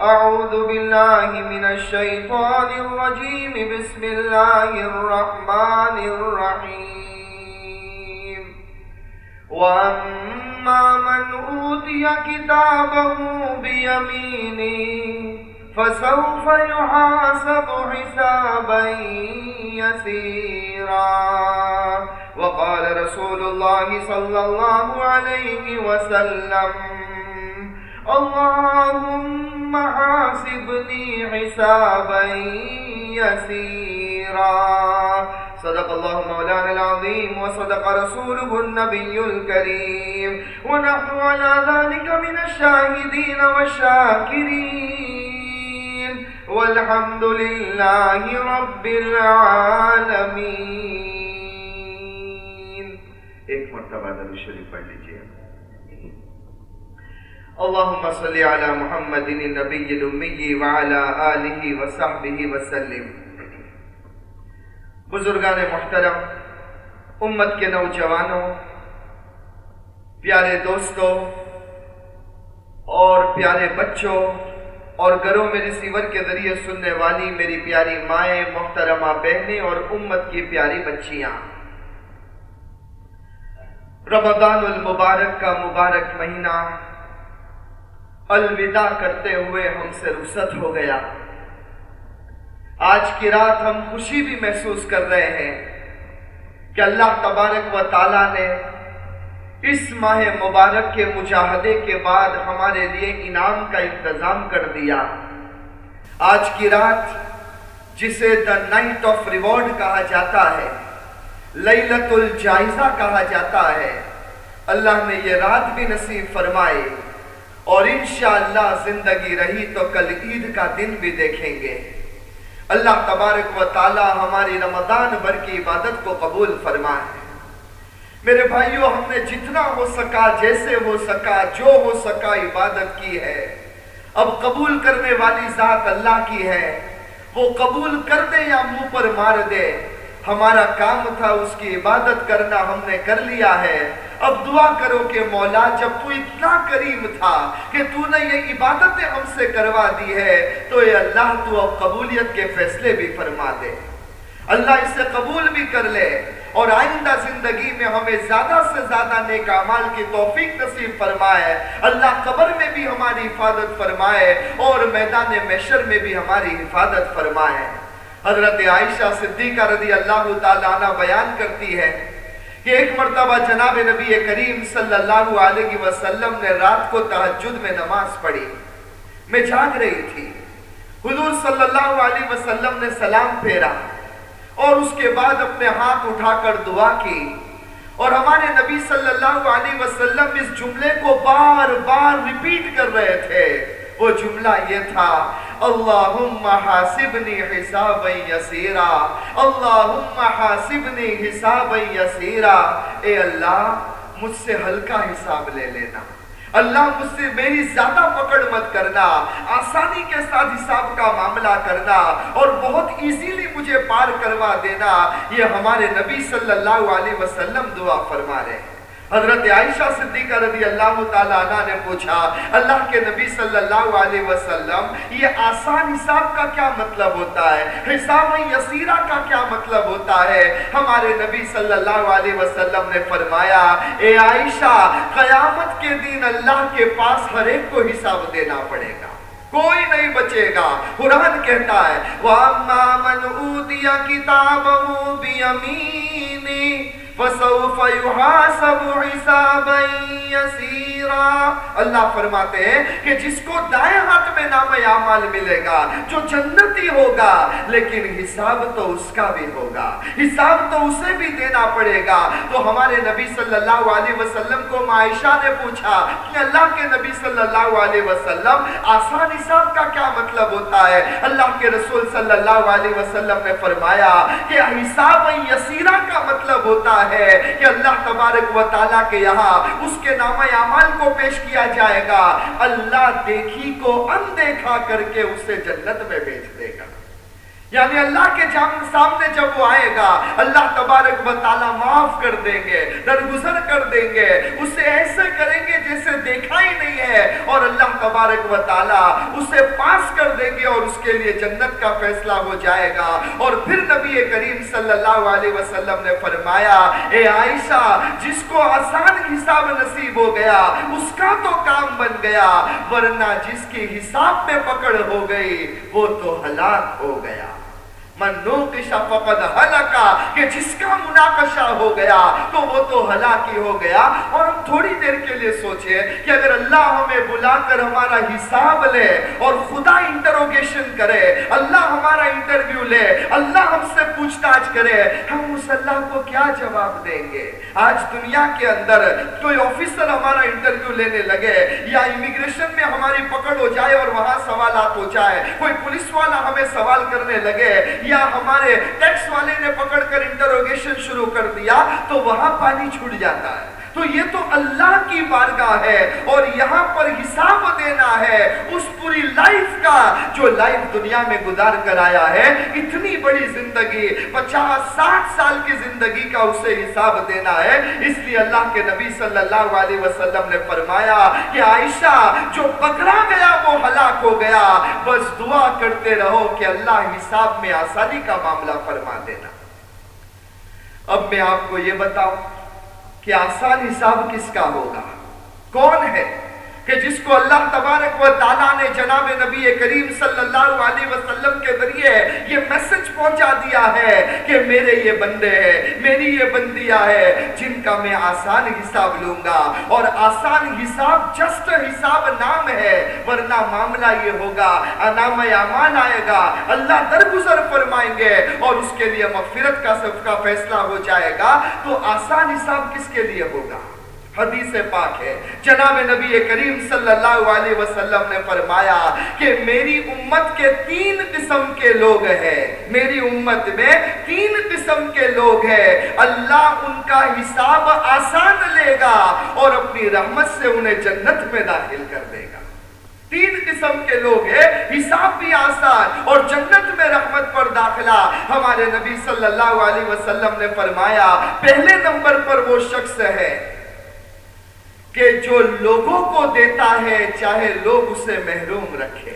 أعوذ بالله من الشيطان الرجيم. بسم الله الرحمن الرحيم. وأما من أوتي كتابه بيمينه فسوف يحاسب حسابا يسيرا. وقال رسول الله صلى الله عليه وسلم اللهم حاسبني حسابا يسيرا. صدق الله مولانا العظيم وصدق رسوله النبي الكريم. ونحن على ذلك من الشاهدين والشاكرين. والحمد لله رب العالمين. ایک مرتبہ درود شریف پڑھ لیجئے اللهم صل على محمد النبي الأمي وعلى آله وصحبه وسلم. بزرگان محترم، امت کے نوجوانوں، پیارے دوستوں اور پیارے بچوں اور گھروں میں ریسیور کے ذریعے سننے والی میری پیاری مائیں، محترمہ بہنیں اور امت کی پیاری بچیاں۔ رمضان المبارک کا مبارک مہینہ الوداع کرتے ہوئے ہم سے رخصت ہو گیا۔ آج کی رات ہم خوشی بھی محسوس کر رہے ہیں کہ اللہ تبارک و تعالیٰ نے اس ماہ مبارک کے مجاہدے کے بعد ہمارے لیے انعام کا انتظام کر دیا۔ آج کی رات جسے دا نائٹ آف ریوارڈ کہا جاتا ہے لیلت الجائزہ کہا جاتا ہے۔ اللہ نے یہ رات بھی نصیب فرمائے۔ اور انشاءاللہ زندگی رہی تو کل عید کا دن بھی دیکھیں گے۔ اللہ تبارک و تعالی ہماری رمضان بھر کی عبادت کو قبول فرمائے۔ میرے بھائیوں ہم نے جتنا ہو سکا، جیسے ہو سکا، جو ہو سکا عبادت کی ہے۔ اب قبول کرنے والی ذات اللہ کی ہے۔ وہ قبول کر دے یا منہ پر مار دے۔ ہمارا کام تھا اس کی عبادت کرنا، ہم نے کر لیا ہے۔ اب دعا کرو کہ مولا، جب تو اتنا کریم تھا کہ تو نے یہ عبادتیں ہم سے کروا دی ہے، تو اے اللہ، تو اب قبولیت کے فیصلے بھی فرما دے۔ اللہ اسے قبول بھی کر لے اور آئندہ زندگی میں ہمیں زیادہ سے زیادہ نیک اعمال کی توفیق نصیب فرمائے۔ اللہ قبر میں بھی ہماری حفاظت فرمائے اور میدان محشر میں بھی ہماری حفاظت فرمائے۔ حضرت عائشہ صدیقہ رضی اللہ تعالیٰ عنہ بیان کرتی ہے کہ ایک مرتبہ جناب نبی کریم صلی اللہ علیہ وسلم نے رات کو تحجد میں نماز پڑھی۔ میں جاگ رہی تھی۔ حضور صلی اللہ علیہ وسلم نے سلام پھیرا اور اس کے بعد اپنے ہاتھ اٹھا کر دعا کی۔ اور ہمارے نبی صلی اللہ علیہ وسلم اس جملے کو بار بار ریپیٹ کر رہے تھے۔ وہ جملہ یہ تھا، اللہم حاسبنی حسابا یسیرا، اللہم حاسبنی حسابا یسیرا۔ اے اللہ، مجھ سے ہلکا حساب لے لینا۔ اللہ، مجھ سے میری زیادہ پکڑ مت کرنا۔ آسانی کے ساتھ حساب کا معاملہ کرنا اور بہت ایزیلی مجھے پار کروا دینا۔ یہ ہمارے نبی صلی اللہ علیہ وسلم دعا فرما رہے ہیں۔ حضرت عائشہ صدیقہ رضی اللہ تعالیٰ عنہ نے پوچھا، اللہ کے نبی صلی اللہ علیہ وسلم، یہ آسان حساب کا کیا مطلب ہوتا ہے؟ حساب یسیرہ کا کیا مطلب ہوتا ہے؟ ہمارے نبی صلی اللہ علیہ وسلم نے فرمایا، اے عائشہ، قیامت کے دن اللہ کے پاس ہر ایک کو حساب دینا پڑے گا۔ کوئی نہیں بچے گا۔ قرآن کہتا ہے، وَأَمَّا مَنْ أُوتِيَ كِتَابَهُ بِيَمِينِهِ فَسَوْفَ يُحَاسَبُ حِسَابًا يَسِيرًا۔ اللہ فرماتے ہیں کہ جس کو دائیں ہاتھ میں نام اعمال ملے گا، جو جنتی ہوگا، لیکن حساب تو اس کا بھی ہوگا۔ حساب تو اسے بھی دینا پڑے گا۔ تو ہمارے نبی صلی اللہ علیہ وسلم کو معائشہ نے پوچھا کہ اللہ کے نبی صلی اللہ علیہ وسلم، آسان حساب کا کیا مطلب ہوتا ہے؟ اللہ کے رسول صلی اللہ علیہ وسلم نے فرمایا کہ حساب یسیرہ کا مطلب ہوتا ہے ہے کہ اللہ تبارک و تعالیٰ کے یہاں اس کے نام عمال کو پیش کیا جائے گا۔ اللہ دیکھی کو اندیکھا کر کے اسے جنت میں بیچ دے گا۔ یعنی اللہ کے سامنے جب وہ آئے گا، اللہ تبارک و تعالیٰ معاف کر دیں گے، درگزر کر دیں گے، اسے ایسے کریں گے جیسے دیکھا ہی نہیں ہے۔ اور اللہ تبارک و تعالیٰ اسے پاس کر دیں گے اور اس کے لیے جنت کا فیصلہ ہو جائے گا۔ اور پھر نبی کریم صلی اللہ علیہ وسلم نے فرمایا، اے عائشہ، جس کو آسان حساب نصیب ہو گیا، اس کا تو کام بن گیا، ورنہ جس کی حساب میں پکڑ ہو گئی، وہ تو ہلاک ہو گیا۔ فقد حلقا کہ جس کا مناقشہ ہو گیا تو وہ تو ہلاکی ہو گیا اور ہم تھوڑی دیر کے لیے سوچے کہ اگر اللہ ہمیں بلا کر ہمارا حساب لے اور خدا انٹروگیشن کرے، اللہ ہمارا انٹرویو لے، اللہ ہم سے پوچھتاچ کرے، ہم اس اللہ کو کیا جواب دیں گے؟ آج دنیا کے اندر کوئی آفیسر ہمارا انٹرویو لینے لگے یا امیگریشن میں ہماری پکڑ ہو جائے اور وہاں سوالات ہو جائے، کوئی پولیس والا ہمیں سوال کرنے لگے یا ہمارے ٹیکس والے نے پکڑ کر انٹروگیشن شروع کر دیا، تو وہاں پانی چھوٹ جاتا ہے۔ تو یہ تو اللہ کی بارگاہ ہے اور یہاں پر حساب دینا ہے اس پوری لائف کا جو لائف دنیا میں گزار کر آیا ہے، اتنی بڑی زندگی، پچاس، ساٹھ سال کی زندگی کا اسے حساب دینا ہے۔ اس لیے اللہ کے نبی صلی اللہ علیہ وسلم نے فرمایا کہ عائشہ، جو پکڑا گیا وہ ہلاک ہو گیا۔ بس دعا کرتے رہو کہ اللہ حساب میں آسانی کا معاملہ فرما دینا۔ اب میں آپ کو یہ بتاؤں کہ آسان حساب کس کا ہوگا؟ کون ہے؟ کہ جس کو اللہ تبارک و تعالیٰ نے جناب نبی کریم صلی اللہ علیہ وسلم کے ذریعے یہ میسج پہنچا دیا ہے کہ میرے یہ بندے ہیں، میری یہ بندیاں ہے جن کا میں آسان حساب لوں گا۔ اور آسان حساب جسٹ حساب نام ہے، ورنہ معاملہ یہ ہوگا نام امان آئے گا۔ اللہ درگزر فرمائیں گے اور اس کے لیے مغفرت کا سب کا فیصلہ ہو جائے گا۔ تو آسان حساب کس کے لیے ہوگا؟ حدیث پاک ہے۔ جناب نبی کریم صلی اللہ علیہ وسلم نے فرمایا کہ میری امت کے تین قسم کے لوگ ہیں۔ میری امت میں تین قسم کے لوگ ہیں۔ اللہ ان کا حساب آسان لے گا اور اپنی رحمت سے انہیں جنت میں داخل کر دے گا۔ تین قسم کے لوگ ہیں، حساب بھی آسان اور جنت میں رحمت پر داخلہ۔ ہمارے نبی صلی اللہ علیہ وسلم نے فرمایا، پہلے نمبر پر وہ شخص ہے۔ کہ جو لوگوں کو دیتا ہے، چاہے لوگ اسے محروم رکھے۔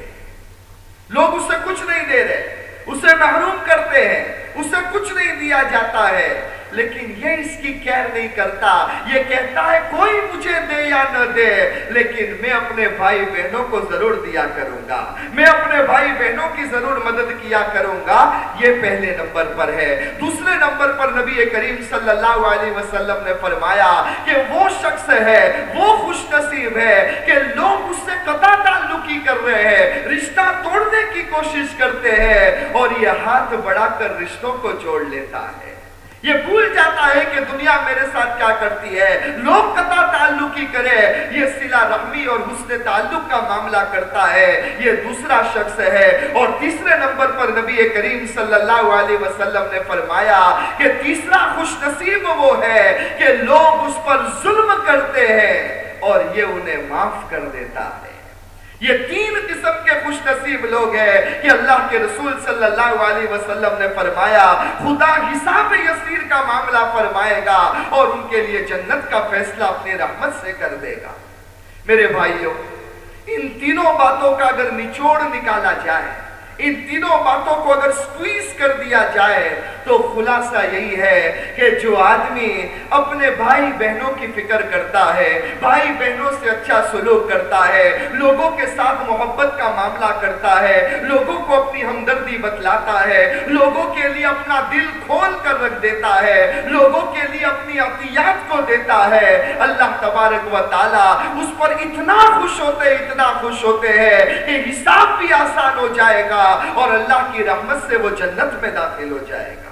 لوگ اسے کچھ نہیں دے رہے، اسے محروم کرتے ہیں۔ اسے کچھ نہیں دیا جاتا ہے۔ لیکن یہ اس کی کیر نہیں کرتا۔ یہ کہتا ہے، کوئی مجھے دے یا نہ دے۔ لیکن میں اپنے بھائی بہنوں کو ضرور دیا کروں گا۔ میں اپنے بھائی بہنوں کی ضرور مدد کیا کروں گا۔ یہ پہلے نمبر پر ہے۔ دوسرے نمبر پر نبی کریم صلی اللہ علیہ وسلم نے فرمایا کہ وہ شخص ہے، وہ خوش نصیب ہے کہ لوگ اس سے قطع تعلقی کر رہے ہیں۔ رشتہ توڑنے کی کوشش کرتے ہیں اور یہ ہاتھ بڑھا کر رشتوں رشتوں کو جوڑ لیتا ہے۔ یہ بھول جاتا ہے کہ دنیا میرے ساتھ کیا کرتی ہے۔ لوگ قطع تعلقی کرے۔ یہ صلہ رحمی اور حسن تعلق کا معاملہ کرتا ہے۔ یہ دوسرا شخص ہے۔ اور تیسرے نمبر پر نبی کریم صلی اللہ علیہ وسلم نے فرمایا کہ تیسرا خوش نصیب وہ ہے کہ لوگ اس پر ظلم کرتے ہیں اور یہ انہیں معاف کر دیتا ہے۔ یہ تین قسم کے خوش نصیب لوگ ہیں کہ اللہ کے رسول صلی اللہ علیہ وسلم نے فرمایا، خدا حساب یسیر کا معاملہ فرمائے گا اور ان کے لیے جنت کا فیصلہ اپنے رحمت سے کر دے گا۔ میرے بھائیوں، ان تینوں باتوں کا اگر نچوڑ نکالا جائے، ان تینوں باتوں کو اگر سکویز کر دیا جائے تو خلاصہ یہی ہے کہ جو آدمی اپنے بھائی بہنوں کی فکر کرتا ہے، بھائی بہنوں سے اچھا سلوک کرتا ہے، لوگوں کے ساتھ محبت کا معاملہ کرتا ہے، لوگوں کو اپنی ہمدردی بتلاتا ہے، لوگوں کے لیے اپنا دل کھول کر رکھ دیتا ہے، لوگوں کے لیے اپنی عطیات کو دیتا ہے۔ اللہ تبارک و تعالی اس پر اتنا خوش ہوتے، اتنا خوش ہوتے ہیں کہ حساب بھی آسان ہو جائے گا اور اللہ کی رحمت سے وہ جنت میں داخل ہو جائے گا۔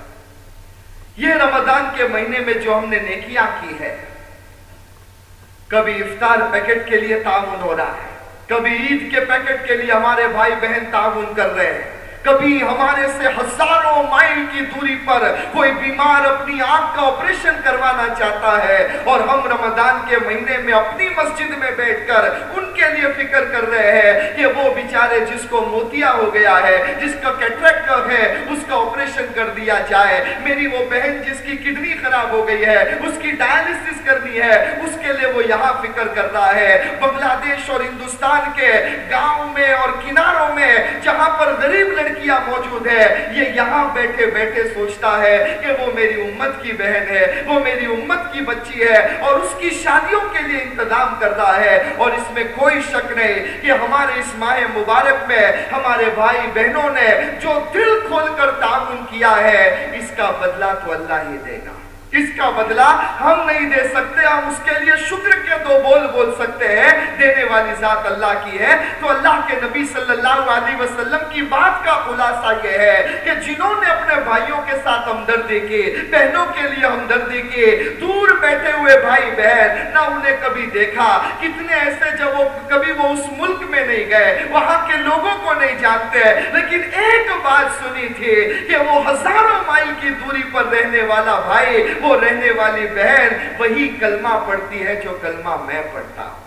یہ رمضان کے مہینے میں جو ہم نے نیکیاں کی ہے کبھی افطار پیکٹ کے لیے تعاون ہو رہا ہے، کبھی عید کے پیکٹ کے لیے ہمارے بھائی بہن تعاون کر رہے ہیں۔ کبھی ہمارے سے ہزاروں مائل کی دوری پر کوئی بیمار اپنی آنکھ کا آپریشن کروانا چاہتا ہے اور ہم رمضان کے مہینے میں اپنی مسجد میں بیٹھ کر ان کے لیے فکر کر رہے ہیں کہ وہ بیچارے جس کو موتیا ہو گیا ہے، جس کا کیٹریکٹ ہے، اس کا آپریشن کر دیا جائے۔ میری وہ بہن جس کی کڈنی خراب ہو گئی ہے، اس کی ڈائلسس کرنی ہے، اس کے لیے وہ یہاں فکر کر رہا ہے۔ بنگلہ دیش اور ہندوستان کے گاؤں میں اور کناروں میں، جہاں پر غریب لڑکی لڑکیاں موجود ہے، یہ یہاں بیٹھے بیٹھے سوچتا ہے کہ وہ میری امت کی بہن ہے، وہ میری امت کی بچی ہے اور اس کی شادیوں کے لیے انتظام کرتا ہے اور اس میں کوئی شک نہیں کہ ہمارے اس ماہ مبارک میں ہمارے بھائی بہنوں نے جو دل کھول کر تعاون کیا ہے، اس کا بدلہ تو اللہ ہی دے گا۔ اس کا بدلہ ہم نہیں دے سکتے، ہم اس کے لیے شکر کے دو بول بول سکتے ہیں۔ دینے والی ذات اللہ کی ہے۔ تو اللہ کے نبی صلی اللہ علیہ وسلم کی بات کا خلاصہ یہ ہے کہ جنہوں نے اپنے بھائیوں کے ساتھ ہمدردی کی، بہنوں کے لیے ہمدردی کی، دور بیٹھے ہوئے بھائی بہن، نہ انہیں کبھی دیکھا۔ کتنے ایسے جب وہ کبھی وہ اس ملک میں نہیں گئے، وہاں کے لوگوں کو نہیں جانتے۔ لیکن ایک بات سنی تھی کہ وہ ہزاروں مائل کی دوری پر رہنے والا بھائی وہ رہنے والی بہن وہی کلمہ پڑھتی ہے جو کلمہ میں پڑھتا ہوں۔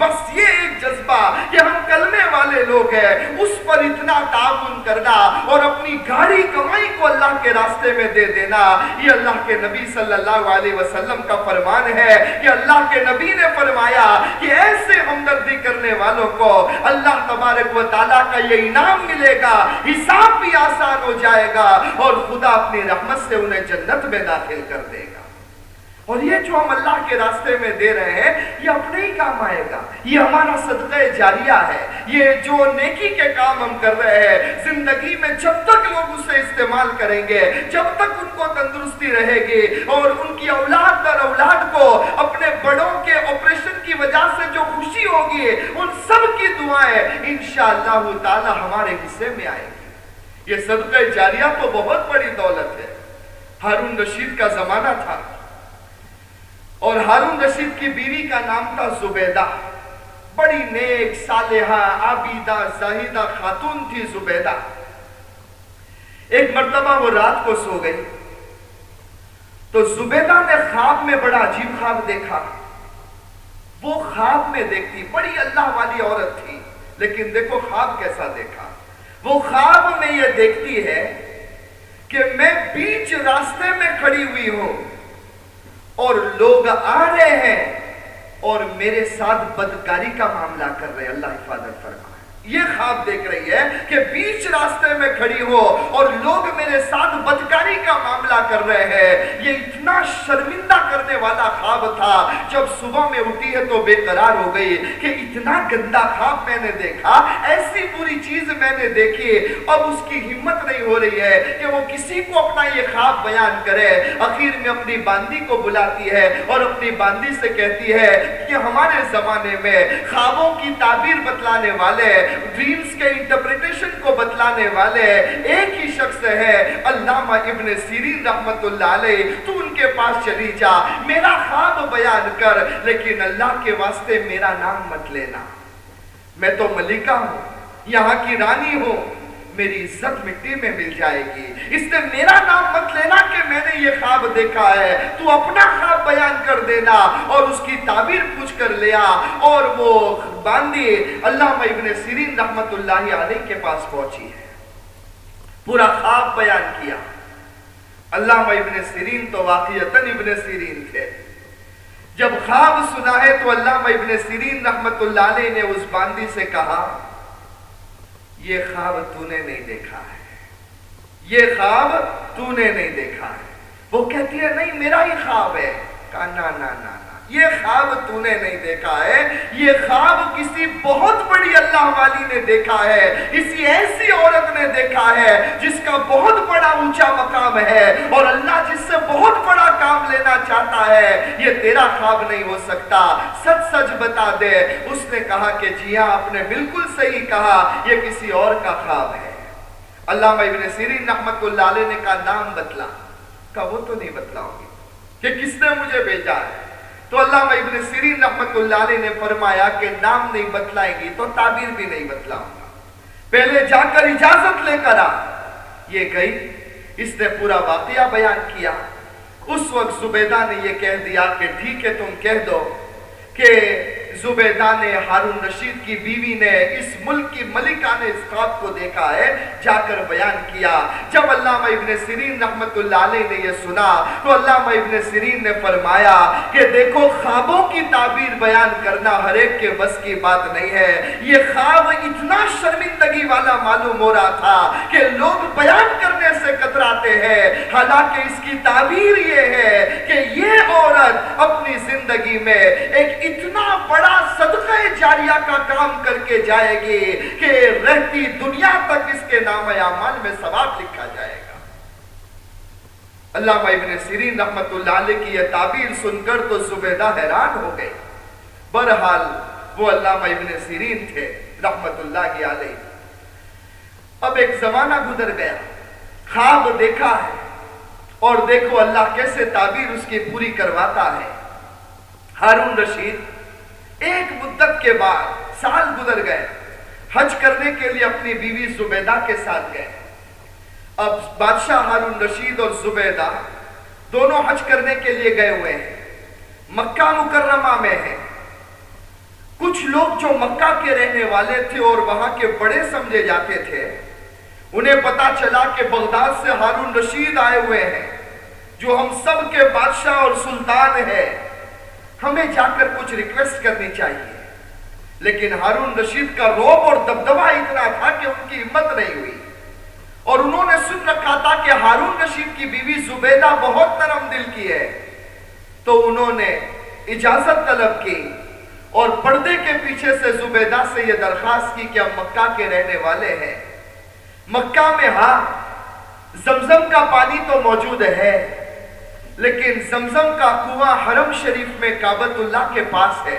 بس یہ ایک جذبہ کہ ہم کلمے والے لوگ ہیں، اس پر اتنا تعاون کرنا اور اپنی گاڑی کمائی کو اللہ کے راستے میں دے دینا، یہ اللہ کے نبی صلی اللہ علیہ وسلم کا فرمان ہے۔ کہ اللہ کے نبی نے فرمایا کہ ایسے ہمدردی کرنے والوں کو اللہ تبارک و تعالیٰ کا یہ انعام ملے گا، حساب بھی آسان ہو جائے گا اور خدا اپنی رحمت سے انہیں جنت میں داخل کر دے گا۔ اور یہ جو ہم اللہ کے راستے میں دے رہے ہیں، یہ اپنے ہی کام آئے گا۔ یہ ہمارا صدقہ جاریہ ہے۔ یہ جو نیکی کے کام ہم کر رہے ہیں، زندگی میں جب تک لوگ اسے استعمال کریں گے، جب تک ان کو تندرستی رہے گی اور ان کی اولاد در اولاد کو اپنے بڑوں کے آپریشن کی وجہ سے جو خوشی ہوگی، ان سب کی دعائیں انشاءاللہ تعالی ہمارے حصے میں آئے گی۔ یہ صدقہ جاریہ تو بہت بڑی دولت ہے۔ ہارون رشید کا زمانہ تھا۔ اور ہارون رشید کی بیوی کا نام تھا زبیدہ۔ بڑی نیک، صالحہ، عابدہ، زاہدہ خاتون تھی زبیدہ۔ ایک مرتبہ وہ رات کو سو گئی۔ تو زبیدہ نے خواب میں بڑا عجیب خواب دیکھا۔ وہ خواب میں دیکھتی، بڑی اللہ والی عورت تھی، لیکن دیکھو خواب کیسا دیکھا۔ وہ خواب میں یہ دیکھتی ہے کہ میں بیچ راستے میں کھڑی ہوئی ہوں۔ اور لوگ آ رہے ہیں اور میرے ساتھ بدکاری کا معاملہ کر رہے ہیں۔ اللہ حفاظت فرما۔ یہ خواب دیکھ رہی ہے کہ بیچ راستے میں کھڑی ہو اور لوگ میرے ساتھ بدکاری کا معاملہ کر رہے ہیں۔ یہ اتنا شرمندہ کرنے والا خواب تھا۔ جب صبح میں اٹھی ہے تو بے قرار ہو گئی کہ اتنا گندا خواب میں نے دیکھا۔ ایسی پوری چیز میں نے دیکھی۔ اب اس کی ہمت نہیں ہو رہی ہے کہ وہ کسی کو اپنا یہ خواب بیان کرے۔ اخیر میں اپنی باندی کو بلاتی ہے اور اپنی باندی سے کہتی ہے کہ ہمارے زمانے میں خوابوں کی تعبیر بتلانے والے ڈریمز کے انٹرپریٹیشن کو بتلانے والے ایک ہی شخص ہے علامہ ابن سیرین رحمت اللہ علیہ۔ تو ان کے پاس چلی جا، میرا خواب بیان کر، لیکن اللہ کے واسطے میرا نام مت لینا۔ میں تو ملکہ ہوں، یہاں کی رانی ہوں۔ میری عزت مٹی میں مل جائے گی۔ اس نے میرا نام مت لینا کہ میں نے یہ خواب دیکھا ہے۔ تو اپنا خواب بیان کر دینا اور اس کی تعبیر پوچھ کر لیا۔ اور وہ باندھی اللہ ابن سیرین رحمت اللہ علیہ کے پاس پہنچی ہے۔ پورا خواب بیان کیا۔ اللہ ابن سیرین تو واقعیتاً ابن سیرین تھے۔ جب خواب سنا ہے تو اللہ ابن سیرین رحمت اللہ علیہ نے اس باندھی سے کہا یہ خواب تو نے نہیں دیکھا ہے۔ یہ خواب تو نے نہیں دیکھا ہے۔ وہ کہتی ہے، نہیں، میرا ہی خواب ہے۔ کہا نا نا نا۔ یہ خواب تو نے نہیں دیکھا ہے۔ یہ خواب کسی بہت بڑی اللہ والی نے دیکھا ہے۔ کسی ایسی عورت نے دیکھا ہے جس کا بہت بڑا اونچا مقام ہے اور اللہ جس سے بہت بڑا کام لینا چاہتا ہے، یہ تیرا خواب نہیں ہو سکتا۔ سچ سچ بتا دے۔ اس نے کہا کہ جی ہاں آپ نے بالکل صحیح کہا، یہ کسی اور کا خواب ہے۔ علامہ ابن سیرین رحمت اللہ علیہ نے کہا، نام بتلا۔ کہا، وہ تو نہیں بتلاؤں گی کہ کس نے مجھے بھیجا ہے۔ تو اللہ ابن سیرین رحمت اللہ علیہ نے فرمایا کہ نام نہیں بتلائے گی تو تعبیر بھی نہیں بتلاؤں گا۔ پہلے جا کر اجازت لے کر آ۔ یہ گئی اس نے پورا واقعہ بیان کیا۔ اس وقت زبیدہ نے یہ کہہ دیا کہ ٹھیک ہے، تم کہہ دو کہ زبیدہ نے حارون رشید کی بیوی نے اس ملک کی ملکہ نے اس خواب کو دیکھا ہے، جا کر بیان کیا۔ جب علامہ ابن سیرین رحمت اللہ علیہ نے یہ سنا، تو علامہ ابن سیرین نے فرمایا کہ دیکھو، خوابوں کی تعبیر بیان کرنا ہر ایک کے بس کی بات نہیں ہے۔ یہ خواب اتنا شرمندگی والا معلوم ہو رہا تھا کہ لوگ بیان کرنے سے کتراتے ہیں۔ حالانکہ اس کی تعبیر یہ ہے کہ یہ زندگی میں ایک اتنا بڑا صدقہ جاریہ کا کام کر کے جائے گی کہ رہتی دنیا تک اس کے نام اعمال میں ثواب لکھا جائے گا۔ علامہ ابن سیرین رحمت اللہ علیہ کی یہ تعبیر سن کر تو زبیدہ حیران ہو گئی برحال وہ علامہ ابن سیرین تھے رحمت اللہ کی علیہ۔ اب ایک زمانہ گزر گیا۔ خواب دیکھا ہے اور دیکھو اللہ کیسے تعبیر اس کی پوری کرواتا ہے۔ ہارون رشید ایک مدت کے بعد سال گزر گئے۔ حج کرنے کے لیے اپنی بیوی زبیدہ کے ساتھ گئے۔ اب بادشاہ ہارون رشید اور زبیدہ دونوں حج کرنے کے لیے گئے ہوئے ہیں۔ مکہ مکرمہ میں ہیں۔ کچھ لوگ جو مکہ کے رہنے والے تھے اور وہاں کے بڑے سمجھے جاتے تھے، انہیں پتا چلا کہ بغداد سے ہارون رشید آئے ہوئے ہیں، جو ہم سب کے بادشاہ اور سلطان ہیں۔ ہمیں جا کر کچھ ریکویسٹ کرنی چاہیے۔ لیکن ہارون رشید کا روب اور دبدبہ اتنا تھا کہ ان کی ہمت نہیں ہوئی۔ اور انہوں نے سن رکھا تھا کہ ہارون رشید کی بیوی زبیدہ بہت نرم دل کی ہے۔ تو انہوں نے اجازت طلب کی اور پردے کے پیچھے سے زبیدہ سے یہ درخواست کی کہ ہم مکہ کے رہنے والے ہیں۔ مکہ میں ہاں زمزم کا پانی تو موجود ہے۔ لیکن زمزم کا کنواں حرم شریف میں کابت اللہ کے پاس ہے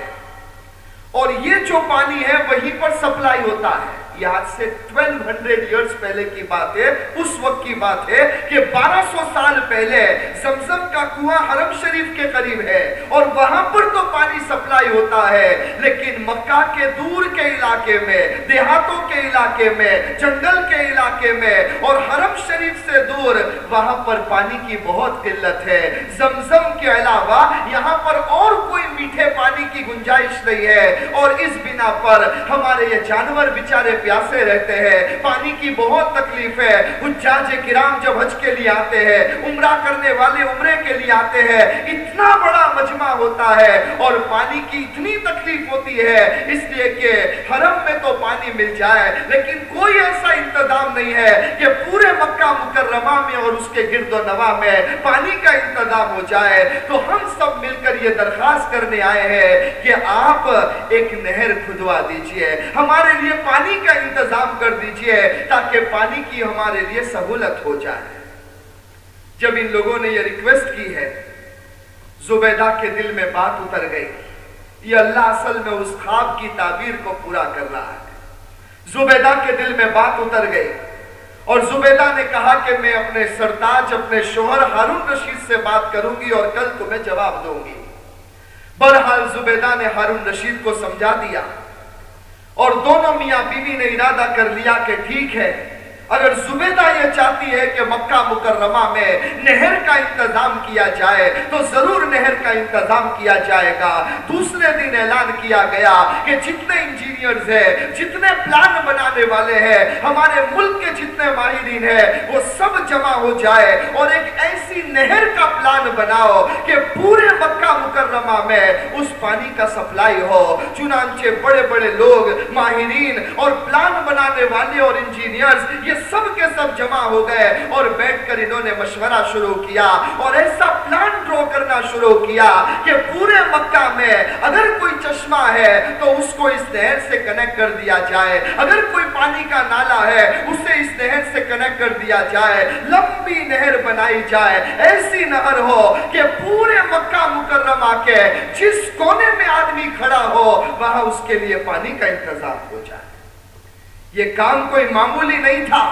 اور یہ جو پانی ہے وہیں پر سپلائی ہوتا ہے۔ یہ آج سے 1200 ایئرز پہلے کی بات ہے، اس وقت کی بات ہے کہ بارہ سو سال پہلے زمزم کا کنواں حرم شریف کے قریب ہے اور وہاں پر تو پانی سپلائی ہوتا ہے، لیکن مکہ کے دور کے علاقے میں، دیہاتوں کے علاقے میں، جنگل کے علاقے میں اور حرم شریف سے دور وہاں پر پانی کی بہت قلت ہے۔ زمزم کے علاوہ یہاں پر اور کوئی میٹھے پانی کی گنجائش نہیں ہے اور اس بنا پر ہمارے یہ جانور بچارے پیاسے رہتے ہیں، پانی کی بہت تکلیف ہے۔ حجاج کرام جب حج کے لیے آتے ہیں، عمرہ کرنے والے عمرے کے لیے آتے ہیں، اتنا بڑا مجمع ہوتا ہے اور پانی کی اتنی تکلیف ہوتی ہے۔ اس لیے کہ حرم میں تو پانی مل جائے، لیکن کوئی ایسا انتظام نہیں ہے کہ پورے مکہ مکرمہ میں اور اس کے گرد و نواح میں پانی کا انتظام ہو جائے۔ تو ہم سب مل کر یہ درخواست کرنے آئے ہیں کہ آپ ایک نہر کھدوا دیجیے۔ ہمارے لیے پانی کا کا انتظام کر دیجیے تاکہ پانی کی ہمارے لیے سہولت ہو جائے۔ جب ان لوگوں نے یہ ریکویسٹ کی ہے، زبیدہ کے دل میں بات اتر گئی یہ اللہ اصل میں اس خواب کی تعبیر کو پورا کر رہا ہے۔ زبیدہ کے دل میں بات اتر گئی اور زبیدہ نے کہا کہ میں اپنے سرتاج، اپنے شوہر ہارون رشید سے بات کروں گی اور کل تمہیں جواب دوں گی۔ برحال زبیدہ نے ہارون رشید کو سمجھا دیا۔ اور دونوں میاں بیوی نے ارادہ کر لیا کہ ٹھیک ہے اگر زبیدہ یہ چاہتی ہے کہ مکہ مکرمہ میں نہر کا انتظام کیا جائے، تو ضرور نہر کا انتظام کیا جائے گا۔ دوسرے دن اعلان کیا گیا کہ جتنے انجینئرز ہیں، جتنے پلان بنانے والے ہیں، ہمارے ملک کے جتنے ماہرین ہیں، وہ سب جمع ہو جائے اور ایک ایسی نہر کا پلان بناؤ کہ پورے مکہ مکرمہ میں اس پانی کا سپلائی ہو۔ چنانچہ بڑے بڑے لوگ، ماہرین اور پلان بنانے والے اور انجینئرز یہ سب کے سب جمع ہو گئے اور بیٹھ کر انہوں نے مشورہ شروع کیا اور ایسا پلان ڈرو کرنا شروع کیا کہ پورے مکہ میں اگر کوئی چشمہ ہے تو اس کو اس نہر سے کنیکٹ کر دیا جائے۔ اگر کوئی پانی کا نالا ہے، اسے اس نہر سے کنیکٹ کر دیا جائے۔ لمبی نہر بنائی جائے۔ ایسی نہر ہو کہ پورے مکہ مکرمہ کے جس کونے میں آدمی کھڑا ہو، وہاں اس کے لیے پانی کا انتظام ہو جائے۔ یہ کام کوئی معمولی نہیں تھا۔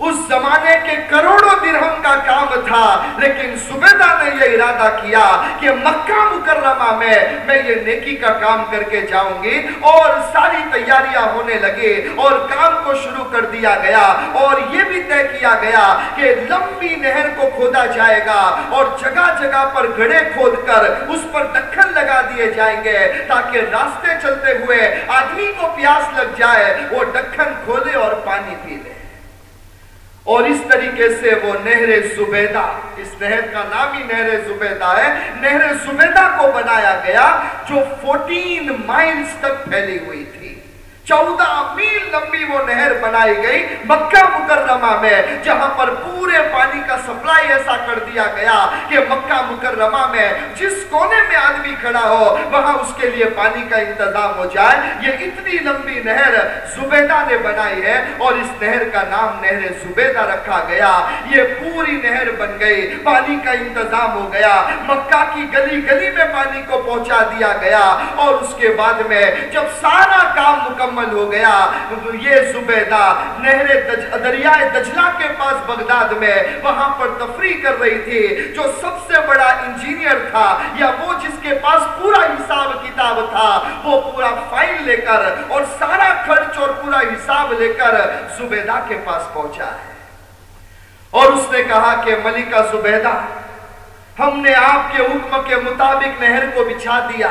اس زمانے کے کروڑوں درہم کا کام تھا، لیکن زبیدہ نے یہ ارادہ کیا کہ مکہ مکرمہ میں میں یہ نیکی کا کام کر کے جاؤں گی اور ساری تیاریاں ہونے لگے اور کام کو شروع کر دیا گیا اور یہ بھی طے کیا گیا کہ لمبی نہر کو کھودا جائے گا اور جگہ جگہ پر گھڑے کھود کر اس پر دکھن لگا دیے جائیں گے تاکہ راستے چلتے ہوئے آدمی کو پیاس لگ جائے، وہ دکھن کھولے اور پانی پی لے۔ اور اس طریقے سے وہ نہر زبیدہ، اس نہر کا نام ہی نہر زبیدہ ہے، نہر زبیدہ کو بنایا گیا جو فورٹین مائلز تک پھیلی ہوئی تھی۔ چودہ میل لمبی وہ نہر بنائی گئی مکہ مکرمہ میں، جہاں پر پورے پانی کا سپلائی ایسا کر دیا گیا کہ مکہ مکرمہ میں جس کونے میں آدمی کھڑا ہو، وہاں اس کے لیے پانی کا انتظام ہو جائے۔ یہ اتنی لمبی نہر زبیدہ نے بنائی ہے اور اس نہر کا نام نہر زبیدہ رکھا گیا۔ یہ پوری نہر بن گئی، پانی کا انتظام ہو گیا۔ مکہ کی گلی گلی میں پانی کو پہنچا دیا گیا اور اس کے بعد میں جب سارا کام مکمل مکمل ہو گیا۔ یہ زبیدہ نہر دریائے دجلہ کے پاس بغداد میں وہاں پر تفریح کر رہی تھی۔ جو سب سے بڑا انجینئر تھا، یا وہ جس کے پاس پورا حساب کتاب تھا، وہ پورا فائل لے کر اور سارا خرچ اور پورا حساب لے کر زبیدہ کے پاس پہنچا۔ ہے اور اس نے کہا کہ ملکہ زبیدہ، ہم نے آپ کے حکم کے مطابق نہر کو بچھا دیا۔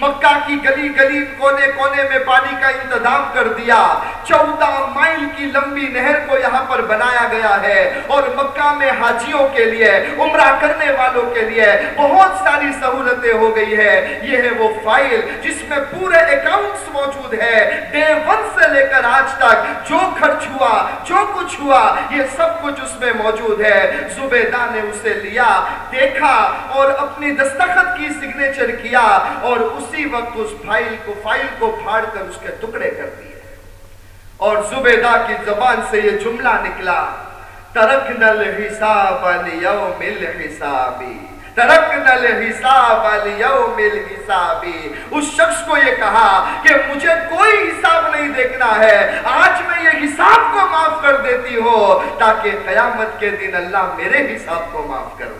مکہ کی گلی گلی کونے کونے میں پانی کا انتظام کر دیا۔ چودہ مائل کی لمبی نہر کو یہاں پر بنایا گیا ہے اور مکہ میں حاجیوں کے لیے، عمرہ کرنے والوں کے لیے بہت ساری سہولتیں ہو گئی ہے یہ ہے وہ فائل جس میں پورے اکاؤنٹس موجود ہے ڈے ون سے لے کر آج تک جو خرچ ہوا، جو کچھ ہوا، یہ سب کچھ اس میں موجود ہے۔ زبیدہ نے اسے لیا، دیکھا اور اپنی دستخط کی سگنیچر کیا اور اس اسی وقت اس فائل کو فائل کو پھاڑ کر اس کے ٹکڑے کر دیے۔ اور زبیدہ کی زبان سے یہ جملہ نکلا ترکن الحساب لیوم الحسابی ترکن الحساب لیوم الحسابی اس شخص کو یہ کہا کہ مجھے کوئی حساب نہیں دیکھنا ہے، آج میں یہ حساب کو معاف کر دیتی ہو تاکہ قیامت کے دن اللہ میرے حساب کو معاف کر دے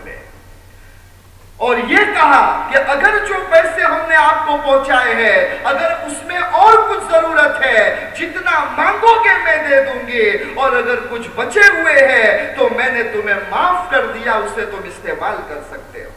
اور یہ کہا کہ اگر جو پیسے ہم نے آپ کو پہنچائے ہیں، اگر اس میں اور کچھ ضرورت ہے، جتنا مانگو گے میں دے دوں گی۔ اور اگر کچھ بچے ہوئے ہیں تو میں نے تمہیں معاف کر دیا، اسے تم استعمال کر سکتے ہو۔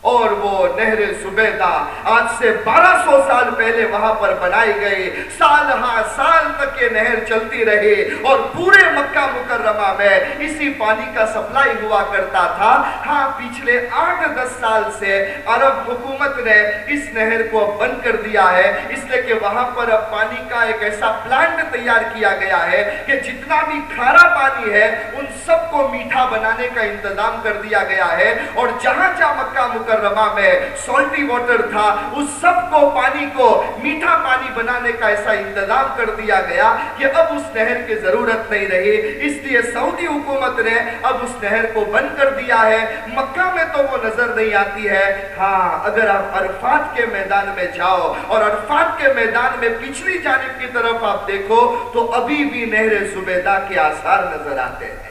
اور وہ نہر زبیدہ آج سے بارہ سو سال پہلے وہاں پر بنائی گئی۔ سال ہاں سال تک یہ نہر چلتی رہی اور پورے مکہ مکرمہ میں اسی پانی کا سپلائی ہوا کرتا تھا۔ ہاں پچھلے آٹھ دس سال سے عرب حکومت نے اس نہر کو بند کر دیا ہے۔ اس لیے کہ وہاں پر اب پانی کا ایک ایسا پلانٹ تیار کیا گیا ہے کہ جتنا بھی کھارا پانی ہے، ان سب کو میٹھا بنانے کا انتظام کر دیا گیا ہے۔ اور جہاں جہاں مکہ مکرمہ مکرمہ میں سالٹی واٹر تھا، اس سب کو، پانی کو میٹھا پانی بنانے کا ایسا انتظام کر دیا گیا کہ اب اس نہر کی ضرورت نہیں رہی۔ اس لیے سعودی حکومت نے اب اس نہر کو بند کر دیا ہے۔ مکہ میں تو وہ نظر نہیں آتی ہے۔ ہاں اگر آپ عرفات کے میدان میں جاؤ اور عرفات کے میدان میں پچھلی جانب کی طرف آپ دیکھو تو ابھی بھی نہر زبیدہ کے آثار نظر آتے ہیں۔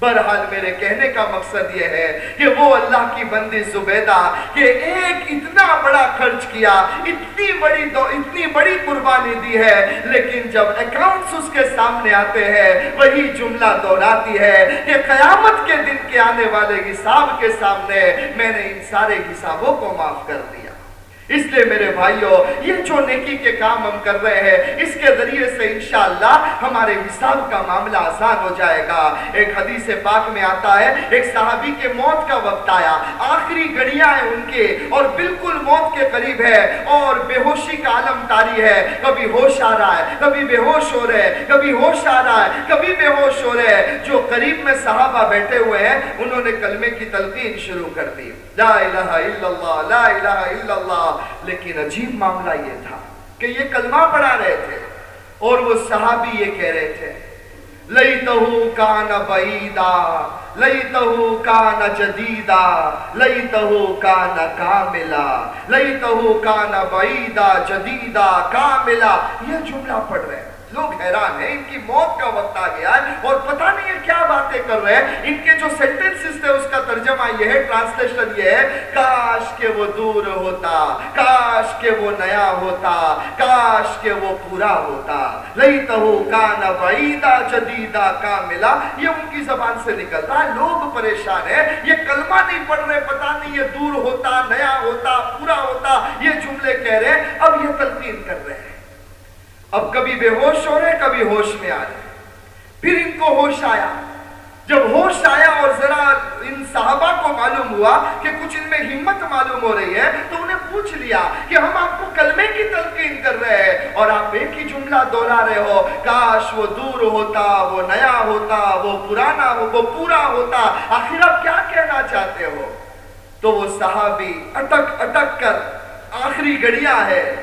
بہرحال میرے کہنے کا مقصد یہ ہے کہ وہ اللہ کی بندی زبیدہ کہ ایک اتنا بڑا خرچ کیا، اتنی بڑی دو، اتنی بڑی قربانی دی ہے، لیکن جب اکاؤنٹس اس کے سامنے آتے ہیں، وہی جملہ دہراتی ہے کہ قیامت کے دن کے آنے والے حساب کے سامنے میں نے ان سارے حسابوں کو معاف کر دیا۔ اس لیے میرے بھائیوں یہ جو نیکی کے کام ہم کر رہے ہیں، اس کے ذریعے سے انشاءاللہ ہمارے حساب کا معاملہ آسان ہو جائے گا۔ ایک حدیث پاک میں آتا ہے، ایک صحابی کے موت کا وقت آیا۔ آخری گڑیاں ہیں ان کے، اور بالکل موت کے قریب ہے، اور بے ہوشی کا عالم تاری ہے۔ کبھی ہوش آ رہا ہے، کبھی بے ہوش ہو رہے، کبھی ہوش آ رہا ہے، کبھی بے ہوش ہو رہے۔ جو قریب میں صحابہ بیٹھے ہوئے ہیں، انہوں نے کلمے کی تلقین شروع کر دی۔ لا الہ الا اللہ، لا الہ الا اللہ۔ لیکن عجیب معاملہ یہ تھا کہ یہ کلمہ پڑھا رہے تھے اور وہ صحابی یہ کہہ رہے تھے لَيْتَهُ كَانَ بَعِيدًا لَيْتَهُ كَانَ جَدِيدًا لَيْتَهُ كَانَ كَامِلًا لَيْتَهُ كَانَ بَعِيدًا جَدِيدًا كَامِلًا یہ جملہ پڑھ رہے۔ ہیں لوگ حیران ہیں، ان کی موت کا وقت آ گیا ہے اور پتہ نہیں ہے کیا باتیں کر رہے ہیں۔ ان کے جو سینٹنسز تھے، اس کا ترجمہ یہ ہے ٹرانسلیشن یہ ہے، کاش کہ وہ دور ہوتا، کاش کہ وہ نیا ہوتا، کاش کہ وہ پورا ہوتا۔ لیتہو کان بعیدہ جدیدہ کاملہ یہ ان کی زبان سے نکلتا ہے۔ لوگ پریشان ہیں۔ یہ کلمہ نہیں پڑھ رہے، پتہ نہیں یہ دور ہوتا، نیا ہوتا، پورا ہوتا۔ یہ جملے کہہ رہے ہیں۔ اب یہ تلقین کر رہے ہیں۔ اب کبھی بے ہوش ہو رہے کبھی ہوش میں آ رہے پھر ان کو ہوش آیا۔ جب ہوش آیا اور ذرا ان صحابہ کو معلوم ہوا کہ کچھ ان میں ہمت معلوم ہو رہی ہے، تو انہیں پوچھ لیا کہ ہم آپ کو کلمے کی تلقین کر رہے ہیں اور آپ ایک ہی جملہ دوہرا رہے ہو، کاش وہ دور ہوتا، وہ نیا ہوتا، وہ پرانا ہو، وہ پورا ہوتا، آخر آپ کیا کہنا چاہتے ہو؟ تو وہ صحابی اٹک اٹک کر آخری گڑیاں ہے۔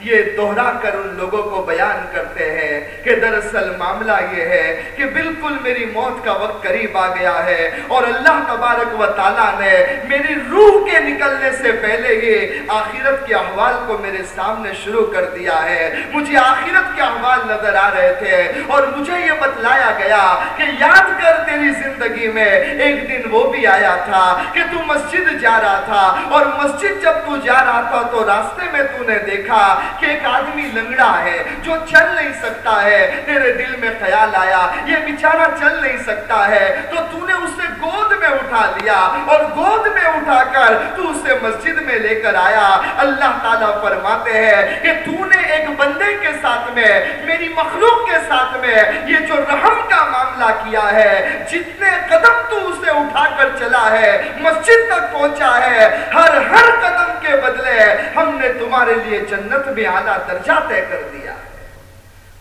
یہ دہرا کر ان لوگوں کو بیان کرتے ہیں کہ دراصل معاملہ یہ ہے کہ بالکل میری موت کا وقت قریب آ گیا ہے اور اللہ تبارک و تعالیٰ نے میری روح کے نکلنے سے پہلے ہی آخرت کے احوال کو میرے سامنے شروع کر دیا ہے۔ مجھے آخرت کے احوال نظر آ رہے تھے اور مجھے یہ بتلایا گیا کہ یاد کر تیری زندگی میں ایک دن وہ بھی آیا تھا کہ تو مسجد جا رہا تھا اور مسجد جب تو جا رہا تھا تو راستے میں تو نے دیکھا کہ ایک آدمی لنگڑا ہے جو چل نہیں سکتا ہے، تیرے دل میں خیال آیا، یہ بیچارہ چل نہیں سکتا ہے، تو تو نے اسے گود میں اٹھا لیا اور گود میں اٹھا کر تو اسے مسجد میں لے کر آیا۔ اللہ تعالیٰ فرماتے ہیں کہ تو نے ایک بندے کے ساتھ میں، میری مخلوق کے ساتھ میں یہ جو رحم کا معاملہ کیا ہے، جتنے قدم تو اسے اٹھا کر چلا ہے، مسجد تک پہنچا ہے، ہر ہر قدم کے بدلے ہم نے تمہارے لیے جنت میں اعلیٰ درجہ طے کر دیا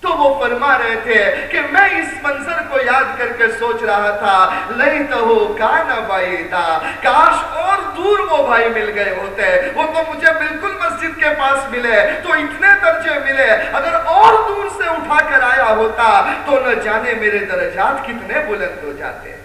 تو وہ فرما رہے تھے کہ میں اس منظر کو یاد کر کے سوچ رہا تھا لئی تو کانا بھائی تھا کاش اور دور وہ بھائی مل گئے ہوتے، وہ تو مجھے بالکل مسجد کے پاس ملے، تو اتنے درجے ملے، اگر اور دور سے اٹھا کر آیا ہوتا تو نہ جانے میرے درجات کتنے بلند ہو جاتے۔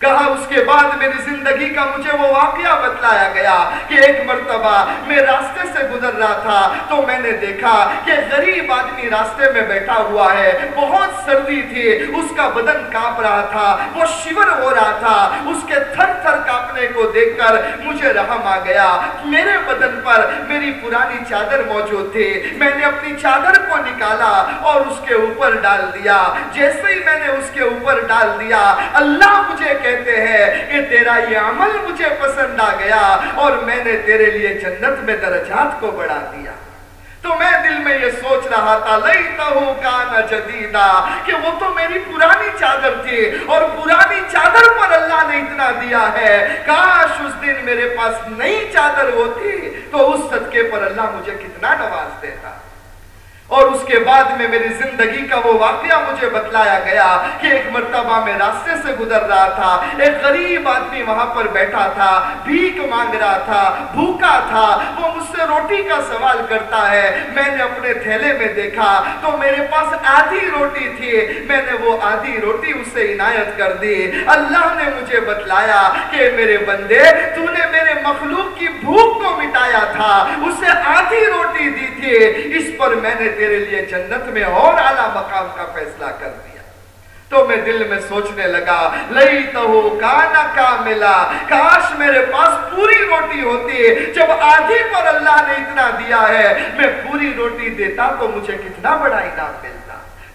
کہا اس کے بعد میری زندگی کا مجھے وہ واقعہ بتلایا گیا کہ ایک مرتبہ میں راستے سے گزر رہا تھا تو میں نے دیکھا کہ غریب آدمی راستے میں بیٹھا ہوا ہے، بہت سردی تھی، اس کا بدن کاپ رہا تھا، وہ شیور ہو رہا تھا، اس کے تھر تھر کاپنے کو دیکھ کر مجھے رحم آ گیا۔ میرے بدن پر میری پرانی چادر موجود تھی، میں نے اپنی چادر کو نکالا اور اس کے اوپر ڈال دیا۔ جیسے ہی میں نے اس کے اوپر ڈال دیا، اللہ مجھے کہتے ہیں کہ تیرا یہ عمل مجھے پسند آ گیا اور میں نے تیرے لیے جنت میں درجات کو بڑھا دیا۔ تو میں دل میں یہ سوچ رہا تھا، لیتہو کانا جدیدہ کہ وہ تو میری پرانی چادر تھی اور پرانی چادر پر اللہ نے اتنا دیا ہے۔ کاش اس دن میرے پاس نئی چادر ہوتی تو اس صدقے پر اللہ مجھے کتنا نواز دیتا۔ اور اس کے بعد میں میری زندگی کا وہ واقعہ مجھے بتلایا گیا کہ ایک مرتبہ میں راستے سے گزر رہا تھا، ایک غریب آدمی وہاں پر بیٹھا تھا، بھیک مانگ رہا تھا، بھوکا تھا، وہ مجھ سے روٹی کا سوال کرتا ہے۔ میں نے اپنے تھیلے میں دیکھا تو میرے پاس آدھی روٹی تھی۔ میں نے وہ آدھی روٹی اسے عنایت کر دی۔ اللہ نے مجھے بتلایا کہ میرے بندے، تو نے میرے مخلوق کی بھوک کو مٹایا تھا، اسے آدھی روٹی دی تھی۔ اس پر میں نے تیرے لیے جنت میں اور اعلیٰ مقام کا فیصلہ کر دیا۔ تو میں دل میں سوچنے لگا لئی تو کانا کا ملا کاش میرے پاس پوری روٹی ہوتی جب آدھی پر اللہ نے اتنا دیا ہے۔ میں پوری روٹی دیتا تو مجھے کتنا بڑا انعام ملا۔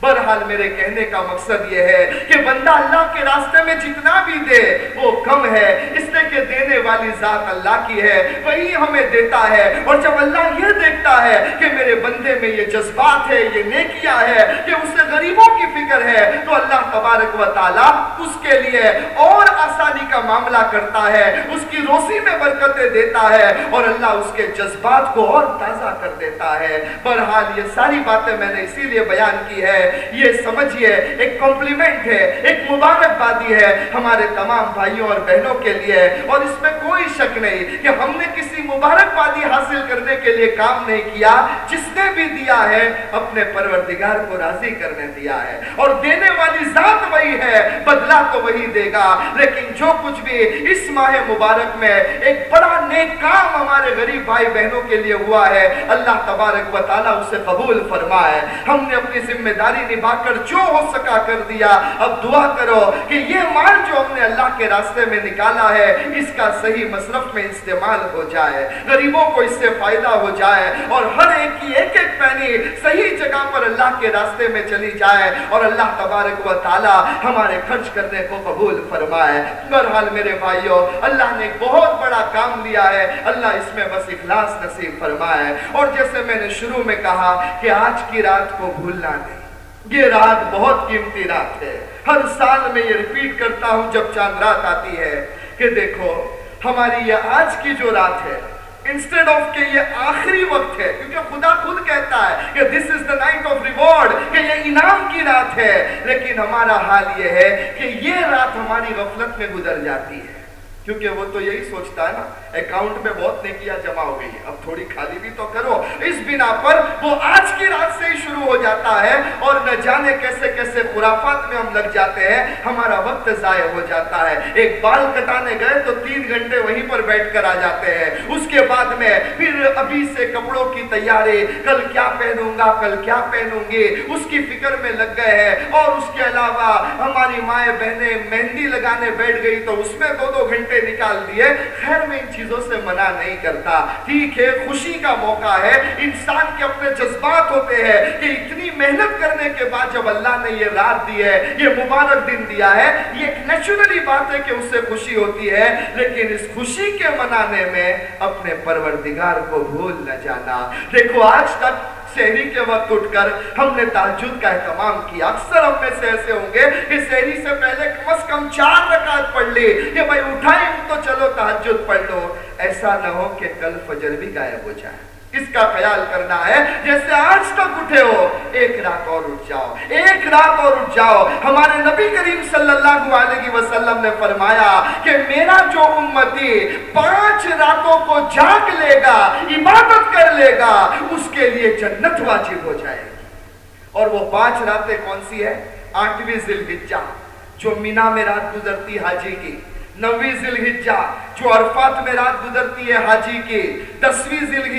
برحال میرے کہنے کا مقصد یہ ہے کہ بندہ اللہ کے راستے میں جتنا بھی دے، وہ کم ہے۔ اس نے کہ دینے والی ذات اللہ کی ہے، وہی ہمیں دیتا ہے۔ اور جب اللہ یہ دیکھتا ہے کہ میرے بندے میں یہ جذبات ہے، یہ نیکیاں ہے کہ اسے غریبوں کی فکر ہے، تو اللہ تبارک و تعالی اس کے لیے اور آسانی کا معاملہ کرتا ہے۔ اس کی روزی میں برکتیں دیتا ہے اور اللہ اس کے جذبات کو اور تازہ کر دیتا ہے۔ برحال یہ ساری باتیں میں نے اسی لیے بیان کی ہے یہ سمجھئے ایک کمپلیمنٹ ہے، ایک مبارک بادی ہے ہمارے تمام بھائیوں اور بہنوں کے لیے۔ اور اس میں کوئی شک نہیں کہ ہم نے کسی مبارک بادی حاصل کرنے کے لیے کام نہیں کیا، جس نے بھی دیا ہے، اپنے پروردگار کو راضی کرنے دیا ہے۔ اور دینے والی ذات وہی ہے، بدلہ تو وہی دے گا۔ لیکن جو کچھ بھی اس ماہ مبارک میں ایک بڑا نیک کام ہمارے غریب بھائی بہنوں کے لیے ہوا ہے، اللہ تبارک و تعالیٰ اسے قبول فرمائے۔ ہم نے اپنی ذمہ داری نبھا کر جو ہو سکا کر دیا۔ اب دعا کرو کہ یہ مال جو ہم نے اللہ کے راستے میں نکالا ہے، اس کا صحیح مصرف میں استعمال ہو جائے۔ غریبوں کو اس سے فائدہ ہو جائے اور ہر ایک کی ایک ایک پینی صحیح جگہ پر اللہ کے راستے میں چلی جائے۔ اور اللہ تبارک و تعالی ہمارے خرچ کرنے کو قبول فرمائے۔ برحال میرے بھائیوں اللہ نے بہت بڑا کام لیا ہے۔ اللہ اس میں بس اخلاص نصیب فرمائے۔ اور جیسے میں نے شروع میں کہا کہ آج کی رات کو بھولنا نہیں۔ یہ رات بہت قیمتی رات ہے۔ ہر سال میں یہ ریپیٹ کرتا ہوں جب چاند رات آتی ہے کہ دیکھو، ہماری یہ آج کی جو رات ہے انسٹیڈ آف کہ یہ آخری وقت ہے، کیونکہ خدا خود کہتا ہے کہ this is the night of reward کہ یہ انعام کی رات ہے۔ لیکن ہمارا حال یہ ہے کہ یہ رات ہماری غفلت میں گزر جاتی ہے۔ کیونکہ وہ تو یہی سوچتا ہے نا اکاؤنٹ میں بہت نیکیاں جمع ہو گئی اب تھوڑی خالی بھی تو کرو۔ اس بنا پر وہ آج کی رات سے ہی شروع ہو جاتا ہے اور نہ جانے کیسے کیسے خرافات میں ہم لگ جاتے ہیں۔ ہمارا وقت ضائع ہو جاتا ہے۔ ایک بال کٹانے گئے تو تین گھنٹے وہیں پر بیٹھ کر آ جاتے ہیں۔ اس کے بعد میں پھر ابھی سے کپڑوں کی تیاری۔ کل کیا پہنوں گا؟ کل کیا پہنوں گی اس کی فکر میں لگ گئے ہیں۔ اور اس کے علاوہ ہماری مائیں بہنیں مہندی لگانے بیٹھ گئی تو اس میں دو دو گھنٹے نکال دیے۔ خیر میں ان چیزوں سے منع نہیں کرتا۔ ٹھیک ہے، خوشی کا موقع ہے۔ انسان کے اپنے جذبات ہوتے ہیں کہ اتنی محنت کرنے کے بعد جب اللہ نے یہ رات دی ہے، یہ مبارک دن دیا ہے، یہ ایک نیچرلی بات ہے کہ اس سے خوشی ہوتی ہے۔ لیکن اس خوشی کے منانے میں اپنے پروردگار کو بھول نہ جانا۔ دیکھو، آج تک سہری کے وقت اٹھ کر ہم نے تحجد کا اہتمام کیا۔ اکثر ہم میں سے ایسے ہوں گے کہ سہری سے پہلے کم از کم چار رکعت پڑھ لی کہ بھائی اٹھائیں تو چلو تحجد پڑھ لو۔ ایسا نہ ہو کہ کل فجر بھی غائب ہو جائے۔ اس کا خیال کرنا ہے جیسے آج تک اٹھے ہو، ایک رات اور اٹھ جاؤ، ایک رات اور اٹھ جاؤ۔ ہمارے نبی کریم صلی اللہ علیہ وسلم نے فرمایا کہ میرا جو امتی پانچ راتوں کو جاگ لے گا، عبادت کر لے گا، اس کے لیے جنت واجب ہو جائے گی۔ اور وہ پانچ راتیں کون سی ہے؟ آٹھویں ذل جو مینا میں رات گزرتی حاجی کی۔ نوی ذل جو عرفات میں رات گزرتی ہے حاجی کی۔ دسویں ذل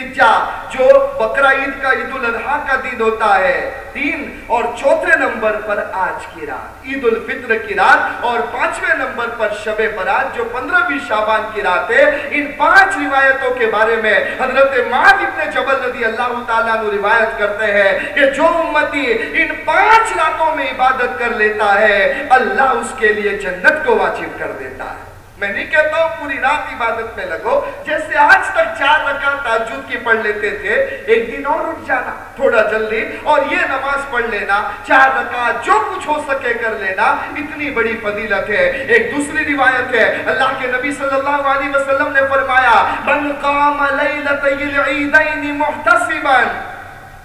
جو بکرہ عید کا عید الاضحیٰ کا دن ہوتا ہے۔ تین اور چوتھے نمبر پر آج کی رات، عید الفطر کی رات اور پانچویں نمبر پر شب برات، جو پندرہویں شابان کی رات ہے۔ ان پانچ روایتوں کے بارے میں حضرت معاذ ابن جبل رضی اللہ تعالیٰ نے روایت کرتے ہیں کہ جو امتی ان پانچ راتوں میں عبادت کر لیتا ہے، اللہ اس کے لیے جنت کو واجب کر دیتا ہے۔ میں نہیں کہتا ہوں پوری رات عبادت میں لگو۔ جیسے آج تک چار رکعت تحجد کی پڑھ لیتے تھے، ایک دن اور اٹھ جانا، تھوڑا جلدی، اور یہ نماز پڑھ لینا، چار رکعت جو کچھ ہو سکے کر لینا۔ اتنی بڑی فضیلت ہے، ایک دوسری روایت ہے۔ اللہ کے نبی صلی اللہ علیہ وسلم نے فرمایا، من قام لیلت العیدین محتسبا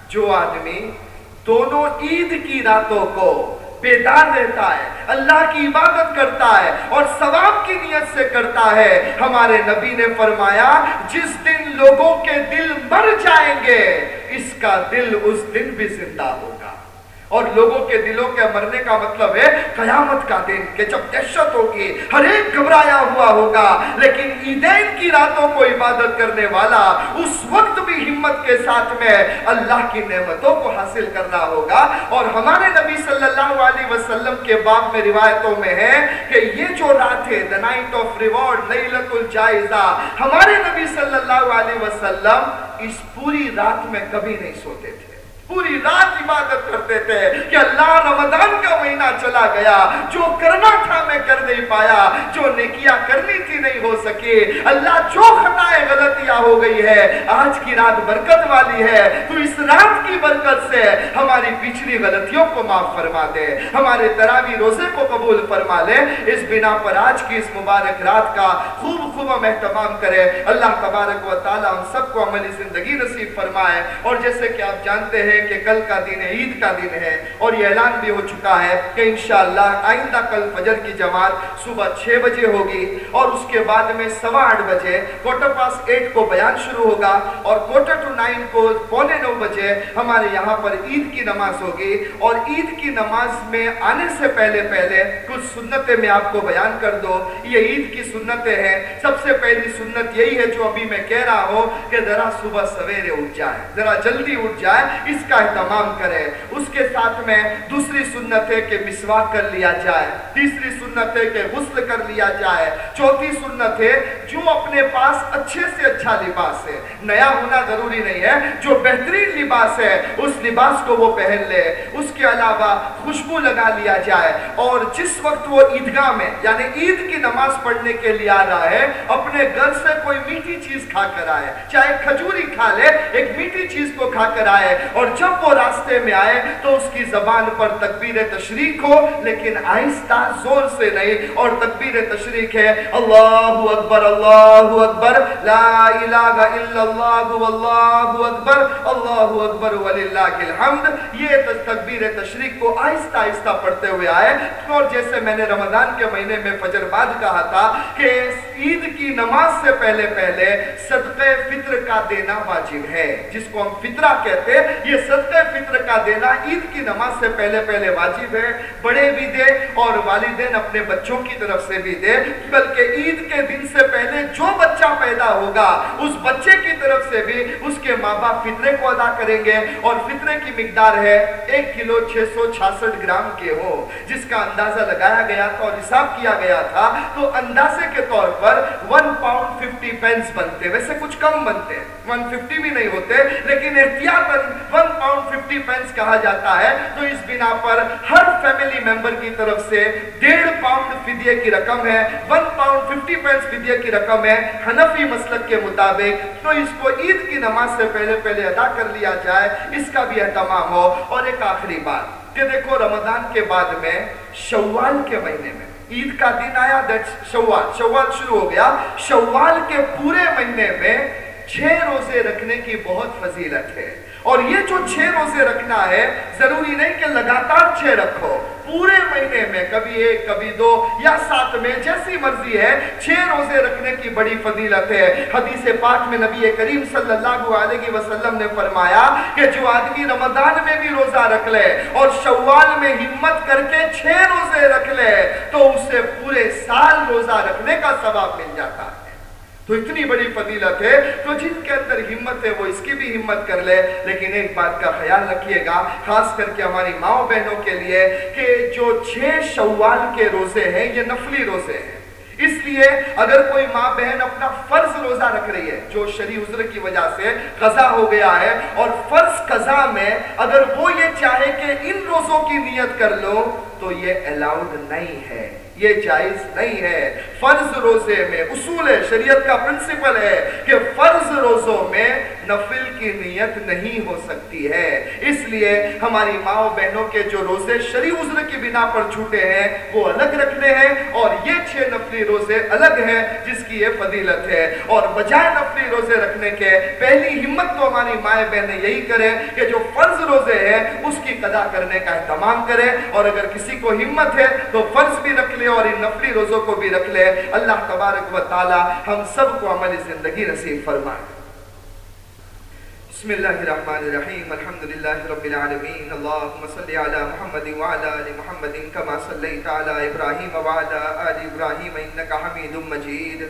جو آدمی دونوں عید کی راتوں کو بیدار رہتا ہے، اللہ کی عبادت کرتا ہے اور ثواب کی نیت سے کرتا ہے۔ ہمارے نبی نے فرمایا، جس دن لوگوں کے دل مر جائیں گے، اس کا دل اس دن بھی زندہ ہوگا۔ اور لوگوں کے دلوں کے مرنے کا مطلب ہے قیامت کا دن کہ جب دہشت ہوگی، ہر ایک گھبرایا ہوا ہوگا، لیکن عیدین کی راتوں کو عبادت کرنے والا اس وقت بھی ہمت کے ساتھ میں اللہ کی نعمتوں کو حاصل کرنا ہوگا۔ اور ہمارے نبی صلی اللہ علیہ وسلم کے باب میں روایتوں میں ہے کہ یہ جو رات ہے، the night of reward لیلت الجائزہ، ہمارے نبی صلی اللہ علیہ وسلم اس پوری رات میں کبھی نہیں سوتے تھے۔ پوری رات عبادت کرتے تھے کہ اللہ رمضان کا مہینہ چلا گیا، جو کرنا تھا میں کر نہیں پایا، جو نیکیاں کرنی تھی نہیں ہو سکی۔ اللہ جو خطائیں غلطیاں ہو گئی ہے، آج کی رات برکت والی ہے۔ تو اس رات کی برکت سے ہماری پچھلی غلطیوں کو معاف فرما دے، ہمارے تراوی روزے کو قبول فرما لے۔ اس بنا پر آج کی اس مبارک رات کا خوب خوب ہم اہتمام کرے اللہ تبارک و تعالی ہم سب کو عملی زندگی نصیب فرمائے۔ اور جیسے کہ آپ جانتے ہیں ہیں کہ کل کا دن ہے عید کا دن ہے اور یہ اعلان بھی ہو چکا ہے کہ انشاءاللہ آئندہ کل فجر کی جماعت صبح چھ بجے ہوگی اور اس کے بعد میں سوا آٹھ بجے کوٹر پاس ایٹ کو بیان شروع ہوگا اور کوٹر ٹو نائن کو پونے نو بجے ہمارے یہاں پر عید کی نماز ہوگی اور عید کی نماز میں آنے سے پہلے پہلے کچھ سنتیں میں آپ کو بیان کر دو۔ یہ عید کی سنتیں ہیں۔ سب سے پہلی سنت یہی ہے جو ابھی میں کہہ رہا ہوں کہ ذرا صبح سویرے اٹھ جائے، ذرا جلدی اٹھ جائے۔ اس کا اہتمام کرے۔ اس کے ساتھ میں دوسری سنت ہے کہ مسواک کر لیا جائے، تیسری سنت ہے کہ غسل کر لیا جائے۔ چوتھی سنت ہے، جو اپنے پاس اچھے سے اچھا لباس ہے۔ نیا ہونا ضروری نہیں ہے، جو بہترین لباس ہے، اس لباس کو وہ پہن لے۔ اس کے علاوہ خوشبو لگا لیا جائے۔ اور جس وقت وہ عیدگاہ میں یعنی عید کی نماز پڑھنے کے لیے آ رہا ہے، اپنے گھر سے کوئی میٹھی چیز کھا کر آئے۔ چاہے کھجوری کھا لے، ایک میٹھی چیز کو کھا کر آئے۔ اور جب وہ راستے میں آئے تو اس کی زبان پر تکبیر تشریق ہو، لیکن آہستہ زور سے نہیں، اور تکبیر تشریق ہے، اللہ اکبر اللہ اکبر، لا الہ الا اللہ، واللہ اکبر، اللہ اکبر، وللہ الحمد. یہ تکبیر تشریق کو آہستہ آہستہ پڑھتے ہوئے آئے۔ اور جیسے میں نے رمضان کے مہینے میں فجر بعد کہا تھا کہ عید کی نماز سے پہلے پہلے صدقہ فطر کا دینا واجب ہے، جس کو ہم فطرہ کہتے ہیں، یہ صدقہ فطر کا دینا عید کی نماز سے پہلے پہلے واجب ہے، بڑے بھی دے اور والدین اپنے بچوں کی طرف سے بھی دے، بلکہ عید کے دن سے پہلے جو بچہ پیدا ہوگا، اس بچے کی طرف سے بھی اس کے ماں باپ فطرے کو ادا کریں گے اور فطرے کی مقدار ہے ایک کلو چھ سو چھاسٹھ گرام کے ہو جس کا اندازہ لگایا گیا تھا اور حساب کیا گیا تھا، تو اندازے کے طور پر ون پاؤنڈ ففٹی پینس بنتے، ویسے کچھ کم بنتے ون ففٹی بھی نہیں ہوتے، لیکن احتیاطاً one one pound fifty pence کہا جاتا ہے، تو اس بنا پر ہر فیملی ممبر کی طرف سے ڈیڑھ پاؤنڈ فدیے کی رقم ہے ون پاؤنڈ ففٹی پینس فدیے کی رقم ہے۔ حنفی مسلک کے مطابق تو اس کو عید کی نماز سے پہلے پہلے ادا کر لیا جائے، اس کا بھی اہتمام ہو۔ اور ایک آخری بات کہ دیکھو رمضان کے بعد میں شوال کے مہینے میں عید کا دن آیا شوال۔ شوال شروع ہو گیا۔ شوال کے پورے مہینے میں چھ روزے رکھنے کی بہت فضیلت ہے۔ اور یہ جو چھ روزے رکھنا ہے، ضروری نہیں کہ لگاتار چھ رکھو۔ پورے مہینے میں کبھی ایک، کبھی دو یا سات میں، جیسی مرضی ہے، چھ روزے رکھنے کی بڑی فضیلت ہے۔ حدیث پاک میں نبی کریم صلی اللہ علیہ وسلم نے فرمایا کہ جو آدمی رمضان میں بھی روزہ رکھ لے اور شوال میں ہمت کر کے چھ روزے رکھ لے، تو اسے پورے سال روزہ رکھنے کا ثواب مل جاتا۔ ہے تو اتنی بڑی فضیلت ہے تو جن کے اندر ہمت ہے وہ اس کی بھی ہمت کر لے، لیکن ایک بات کا خیال رکھیے گا، خاص کر کے ہماری ماں بہنوں کے لیے کہ جو چھ شوال کے روزے ہیں، یہ نفلی روزے ہیں۔ اس لیے اگر کوئی ماں بہن اپنا فرض روزہ رکھ رہی ہے، جو شریع عذر کی وجہ سے قضا ہو گیا ہے، اور فرض قضا میں اگر وہ یہ چاہے کہ ان روزوں کی نیت کر لو، تو یہ الاؤڈ نہیں ہے۔ یہ جائز نہیں ہے۔ فرض روزے میں اصول شریعت کا پرنسپل ہے کہ فرض روزوں میں نفل کی نیت نہیں ہو سکتی ہے۔ اس لیے ہماری ماں و بہنوں کے جو روزے شریع عذر کی بنا پر چھوٹے ہیں، وہ الگ رکھنے ہیں اور یہ چھ نفلی روزے الگ ہیں جس کی یہ فضیلت ہے۔ اور بجائے نفلی روزے رکھنے کے، پہلی ہمت تو ہماری مائیں بہنیں یہی کریں کہ جو فرض روزے ہیں، اس کی قضا کرنے کا اہتمام کریں۔ اور اگر کسی کو ہمت ہے تو فرض بھی رکھ لے اور ان نفلی روزوں کو بھی رکھ لے۔ اللہ تبارک و تعالی ہم سب کو عمل زندگی نصیب فرمائے۔ بسم الله الرحمن الرحيم الحمد لله رب العالمين اللهم صل على محمد وعلى ال محمد كما صليت على ابراهيم وعلى ال ابراهيم انك حميد مجيد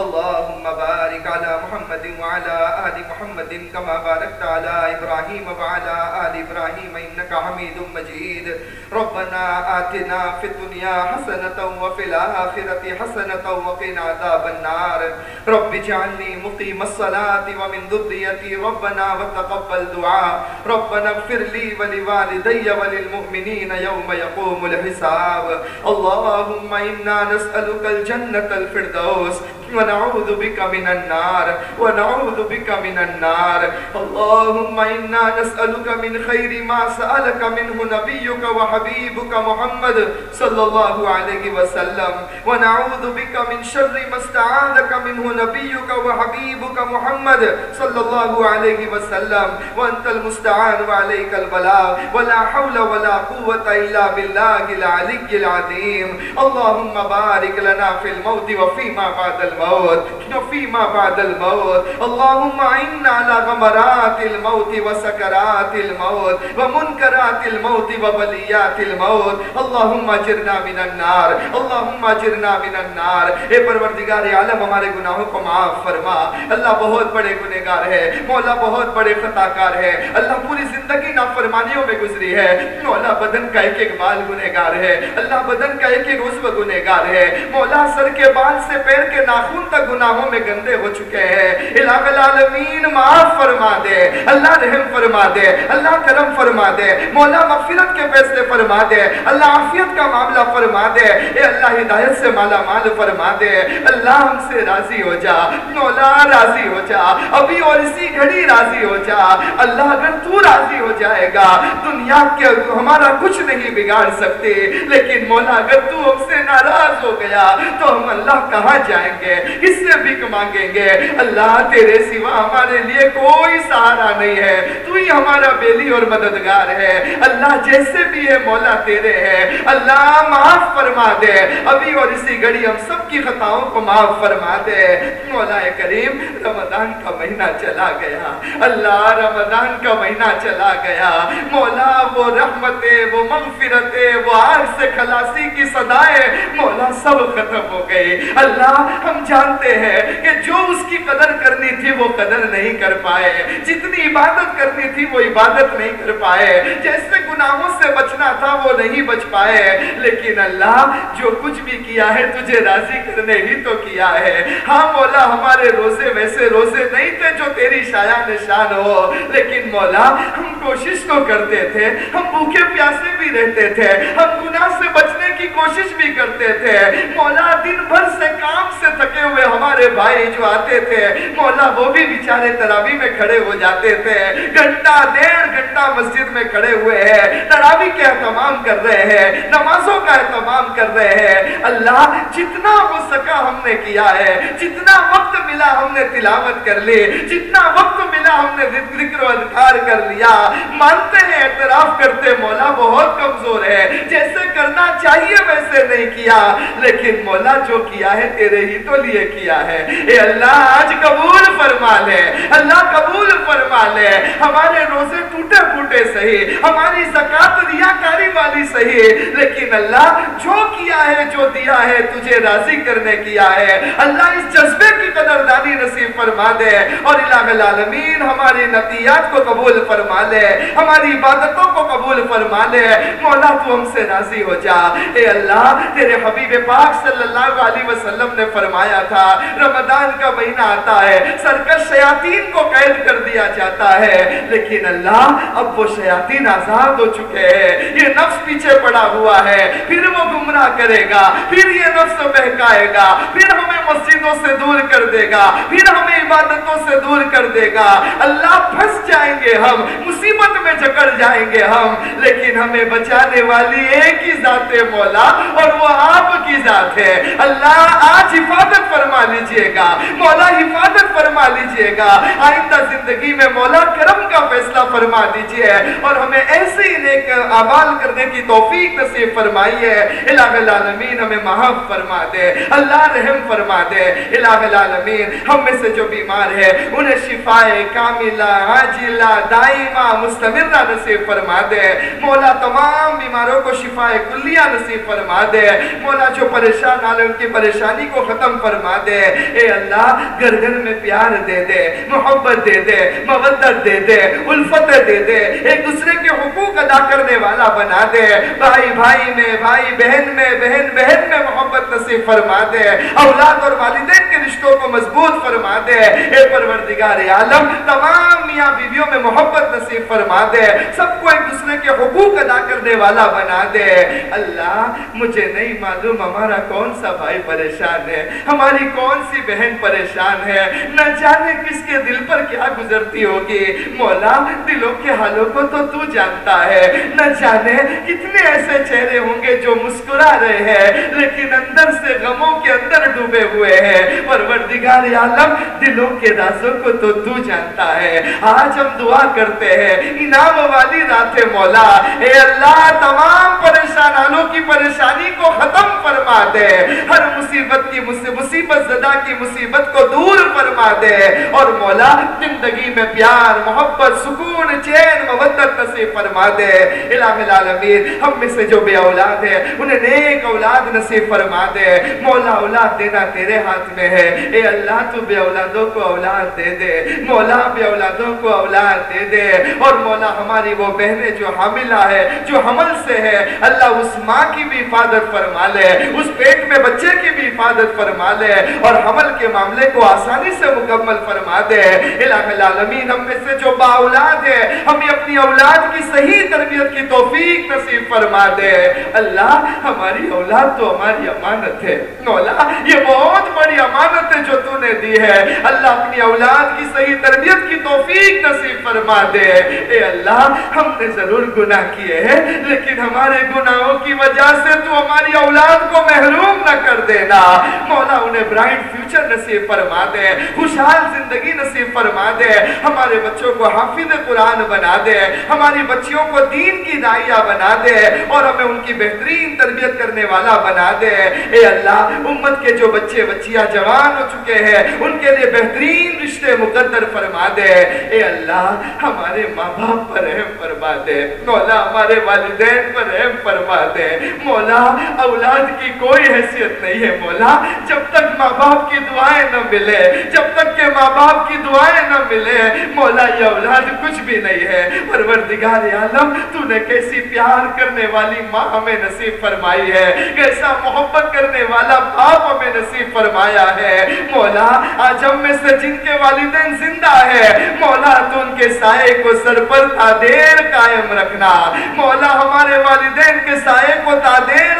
اللهم بارك على محمد وعلى ال محمد كما باركت على ابراهيم وعلى ال ابراهيم انك حميد مجيد ربنا آتنا في الدنيا حسنة وفي الآخرة حسنة وقنا عذاب النار. رب اجعلني مقيم الصلاة ومن ذريتي ربنا وتقبل دعاء. ربنا اغفر لي ولوالدي وللمؤمنين يوم يقوم الحساب. اللهم إنا نسألك الجنة الفردوس ونعوذ بك من النار ونعوذ بك من النار. اللهم إنا نسألك من خير ما سألك منه نبيك وحبيبك محمد صلى الله عليه وسلم. ونعوذ بك من شر ما استعاذك منه نبيك وحبيبك محمد صلى الله عليه وسلم. وأنت المستعان وعليك البلاغ ولا حول ولا قوة إلا بالله العلي العظيم. اللهم بارك لنا في الموت وفيما بعد الموت. الموت. وفيما بعد الموت. اللهم عنا على غمرات الموت وسكرات الموت ومنكرات الموت وبليات الموت. اللهم اجرنا من النار. اللهم اجرنا من النار. اے پروردگار عالم، ہمارے گناہوں کو معاف فرما. اللہ بہت بڑے گنہگار ہے. مولا بہت بڑے خطاکار ہے. اللہ پوری زندگی نافرمانیوں میں گزری ہے. مولا بدن کا ایک ایک بال گنہگار ہے. اللہ بدن کا ایک ایک عضو گنہگار ہے. مولا سر کے بال سے پیر کے ناخن خون تک گناہوں میں گندے ہو چکے ہیں۔ الہ العالمین معاف فرما دے۔ اللہ رحم فرما دے۔ اللہ کرم فرما دے۔ مولا مغفرت کے فیصلے فرما دے۔ اللہ عافیت کا معاملہ فرما دے۔ اے اللہ ہدایت سے مالا مال فرما دے۔ اللہ ہم سے راضی ہو جا۔ مولا راضی ہو جا۔ ابھی اور اسی گھڑی راضی ہو جا۔ اللہ اگر تو راضی ہو جائے گا، دنیا کے ہمارا کچھ نہیں بگاڑ سکتے۔ لیکن مولا اگر تو ہم سے ناراض ہو گیا، تو ہم اللہ کہاں جائیں گے؟ کس سے بھیک مانگیں گے۔ اللہ تیرے سوا ہمارے لیے کوئی سہارا نہیں ہے۔ تو ہی ہمارا بیلی اور مددگار ہے۔ اللہ جیسے بھی ہے، مولا تیرے ہے۔ اللہ معاف فرما دے۔ ابھی اور اسی گھڑی ہم سب کی خطاؤں کو معاف فرما دے۔ مولا کریم، رمضان کا مہینہ چلا گیا۔ اللہ رمضان کا مہینہ چلا گیا۔ مولا، وہ رحمتیں، وہ مغفرتیں، وہ آگ سے خلاصی کی صدائیں مولا سب ختم ہو گئی اللہ، ہم جانتے ہیں کہ جو اس کی قدر کرنی تھی وہ قدر نہیں کر پائے۔ جتنی عبادت کرنی تھی وہ عبادت نہیں کر پائے۔ جیسے گناہوں سے بچنا تھا وہ نہیں بچ پائے۔ لیکن اللہ جو کچھ بھی کیا ہے تجھے راضی کرنے ہی تو کیا ہے۔ ہاں مولا، ہمارے روزے ویسے روزے نہیں تھے جو تیری شایا نشان ہو۔ لیکن مولا، ہم کوشش تو کرتے تھے۔ ہم بھوکے پیاسے بھی رہتے تھے۔ ہم گناہ سے بچنے کی کوشش بھی کرتے تھے۔ مولا، دن بھر سے کام سے تھکے کرتے ہوئے ہمارے بھائی جو آتے تھے، مولا وہ بھی بیچارے تراوی میں کھڑے ہو جاتے تھے۔ گھنٹہ، ڈیڑھ گھنٹہ مسجد میں کھڑے ہوئے ہیں۔ تراوی کے اہتمام کر رہے ہیں، نمازوں کا اہتمام کر رہے ہیں۔ اللہ جتنا ہو سکا ہم نے کیا ہے، جتنا وقت ملا ہم نے تلاوت کر لی، جتنا وقت ملا ہم نے ذکر و اذکار کر لیا۔ مانتے ہیں، اعتراف کرتے مولا بہت کمزور ہے۔ جیسے کرنا چاہیے ویسے نہیں کیا، لیکن مولا جو کیا ہے تیرے ہی تو لیا لیے کیا ہے؟ اے اللہ، آج قبول فرما لے۔ اللہ قبول فرما لے۔ ہمارے روزے ٹوٹے پھوٹے صحیح، ہماری زکات ریاکاری والی صحیح۔ لیکن اللہ، جو کیا ہے، جو دیا ہے، تجھے راضی کرنے کیا ہے۔ اللہ اس جذبے کی قدردانی نصیب فرما دے۔ اور الہ العالمین، ہماری نتیات کو قبول فرما لے۔ ہماری عبادتوں کو قبول فرما لے۔ مولا، تو ہم سے راضی ہو جا۔ اے اللہ، تیرے حبیب پاک صلی اللہ علیہ وسلم نے فرمایا تھا؟ رمضان کا مہینہ آتا ہے، سرکش شیاطین کو قید کر دیا جاتا ہے۔ لیکن اللہ اب وہ شیاطین آزاد ہو چکے ہیں۔ یہ نفس پیچھے پڑا ہوا ہے۔ پھر وہ گمراہ کرے گا۔ پھر یہ نفس بہکائے گا۔ پھر ہمیں مسجدوں سے دور کر دے گا۔ پھر ہمیں عبادتوں سے دور کر دے گا۔ اللہ پھنس جائیں گے ہم، مصیبت میں جکڑ جائیں گے ہم۔ لیکن ہمیں بچانے والی ایک ہی ذات مولا اور وہ آپ کی ذات ہے۔ اللہ آج حفاظت حفاظت فرما لیجیے گا۔ مولا حفاظت فرما لیجیے گا۔ آئندہ زندگی میں مولا کرم کا فیصلہ فرما دیجیے اور ہمیں ایسے ہی نیک اعمال کرنے کی توفیق نصیب فرمائیے۔ الہ العالمین ہمیں محب فرما دے، اللہ رحم فرما دے۔ الہ العالمین ہم میں سے جو بیمار ہے انہیں شفا کاملہ، عاجلہ، دائمہ، مستمرہ نصیب فرما دے۔ مولا تمام بیماروں کو شفا کلیہ نصیب فرما دے۔ مولا جو پریشان آلے ان کی پریشانی کو ختم فرما فرما دے، اے اللہ گھر گھر میں پیار دے دے، محبت دے دے مودت دے دے، الفت دے دے، ایک دوسرے کے حقوق ادا کرنے والا بنا دے۔ بھائی بھائی میں، بھائی، بہن میں، بہن بہن میں محبت نصیب فرما دے۔ اولاد اور والدین کے رشتوں کو مضبوط فرما دے۔ اے پروردگار عالم، تمام میاں بیویوں میں محبت نصیب فرما دے۔ سب کو ایک دوسرے کے حقوق ادا کرنے والا بنا دے۔ اللہ، مجھے نہیں معلوم ہمارا کون سا بھائی پریشان ہے۔ ہم ہماری کون سی بہن پریشان ہے؟ نہ جانے کس کے دل پر کیا گزرتی ہوگی۔ مولا، دلوں کے حالوں کو تو تو جانتا ہے۔ نہ جانے کتنے ایسے چہرے ہوں گے جو مسکرا رہے ہیں، لیکن اندر سے غموں کے اندر ڈوبے ہوئے ہیں۔ پروردگار عالم، دلوں کے رازوں کو تو تو جانتا ہے۔ آج ہم دعا کرتے ہیں، انعام والی رات مولا۔ اے اللہ، تمام پریشانانوں کی پریشانی کو ختم فرما دے۔ ہر مصیبت کی مصیبت مصیبت زدہ کی مصیبت کو دور فرما دے۔ اور مولا زندگی میں پیار، محبت، سکون، چین مودت نصیب فرما دے۔ الہ العالمین، ہم میں سے جو بے اولاد ہے انہیں نیک اولاد نصیب فرما دے۔ مولا، اولاد دینا تیرے ہاتھ میں ہے۔ اے اللہ، تو بے اولادوں کو اولاد دے دے۔ مولا، بے اولادوں کو اولاد دے دے۔ اور مولا، ہماری وہ بہنیں جو حاملہ ہے جو حمل سے ہے اللہ اس ماں کی بھی حفاظت فرما لے۔ اس پیٹ میں بچے کی بھی حفاظت فرما لے اور حمل کے معاملے کو آسانی سے مکمل فرما دے۔ الہ العالمین ہم میں سے جو با اولاد ہے ہمیں اپنی اولاد کی صحیح تربیت کی توفیق نصیب فرما دے۔ اللہ ہماری اولاد تو ہماری امانت ہے۔ مولا، یہ بہت بڑی امانت ہے جو تو نے دی ہے۔ اللہ اپنی اولاد کی صحیح تربیت کی توفیق نصیب فرما دے۔ اے اللہ، ہم نے ضرور گناہ کیے ہیں، لیکن ہمارے گناہوں کی وجہ سے تو ہماری اولاد کو محروم نہ کر دینا۔ مولا انہیں برائٹ فیوچر نصیب فرما دے، خوشحال زندگی نصیب فرما دے۔ ہمارے بچوں کو حافظ قرآن بنا دے، ہماری بچیوں کو دین کی دائیہ بنا دے اور ہمیں ان کی بہترین تربیت کرنے والا بنا دے۔ اے اللہ، امت کے جو بچے بچیاں جوان ہو چکے ہیں، ان کے لیے بہترین رشتے مقدر فرما دے۔ اے اللہ، ہمارے ماں باپ پر رحم فرما دے، مولا ہمارے والدین پر رحم فرما دے۔ مولا، اولاد کی کوئی حیثیت نہیں ہے۔ مولا، جب تک تک ماں باپ کی دعائیں نہ ملے، جب تک کہ ماں باپ کی دعائیں نہ ملے، مولا یہ اولاد کچھ بھی نہیں ہے۔ پروردگار عالم، تو نے کیسی پیار کرنے والی ماں ہمیں نصیب فرمائی ہے۔ کیسا محبت کرنے والا باپ ہمیں نصیب فرمایا ہے۔ مولا، آج ہم میں سے جن کے والدین زندہ ہے مولا، تو ان کے سائے کو سر پر تادیر قائم رکھنا۔ مولا، ہمارے والدین کے سائے کو تادیر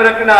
قائم رکھنا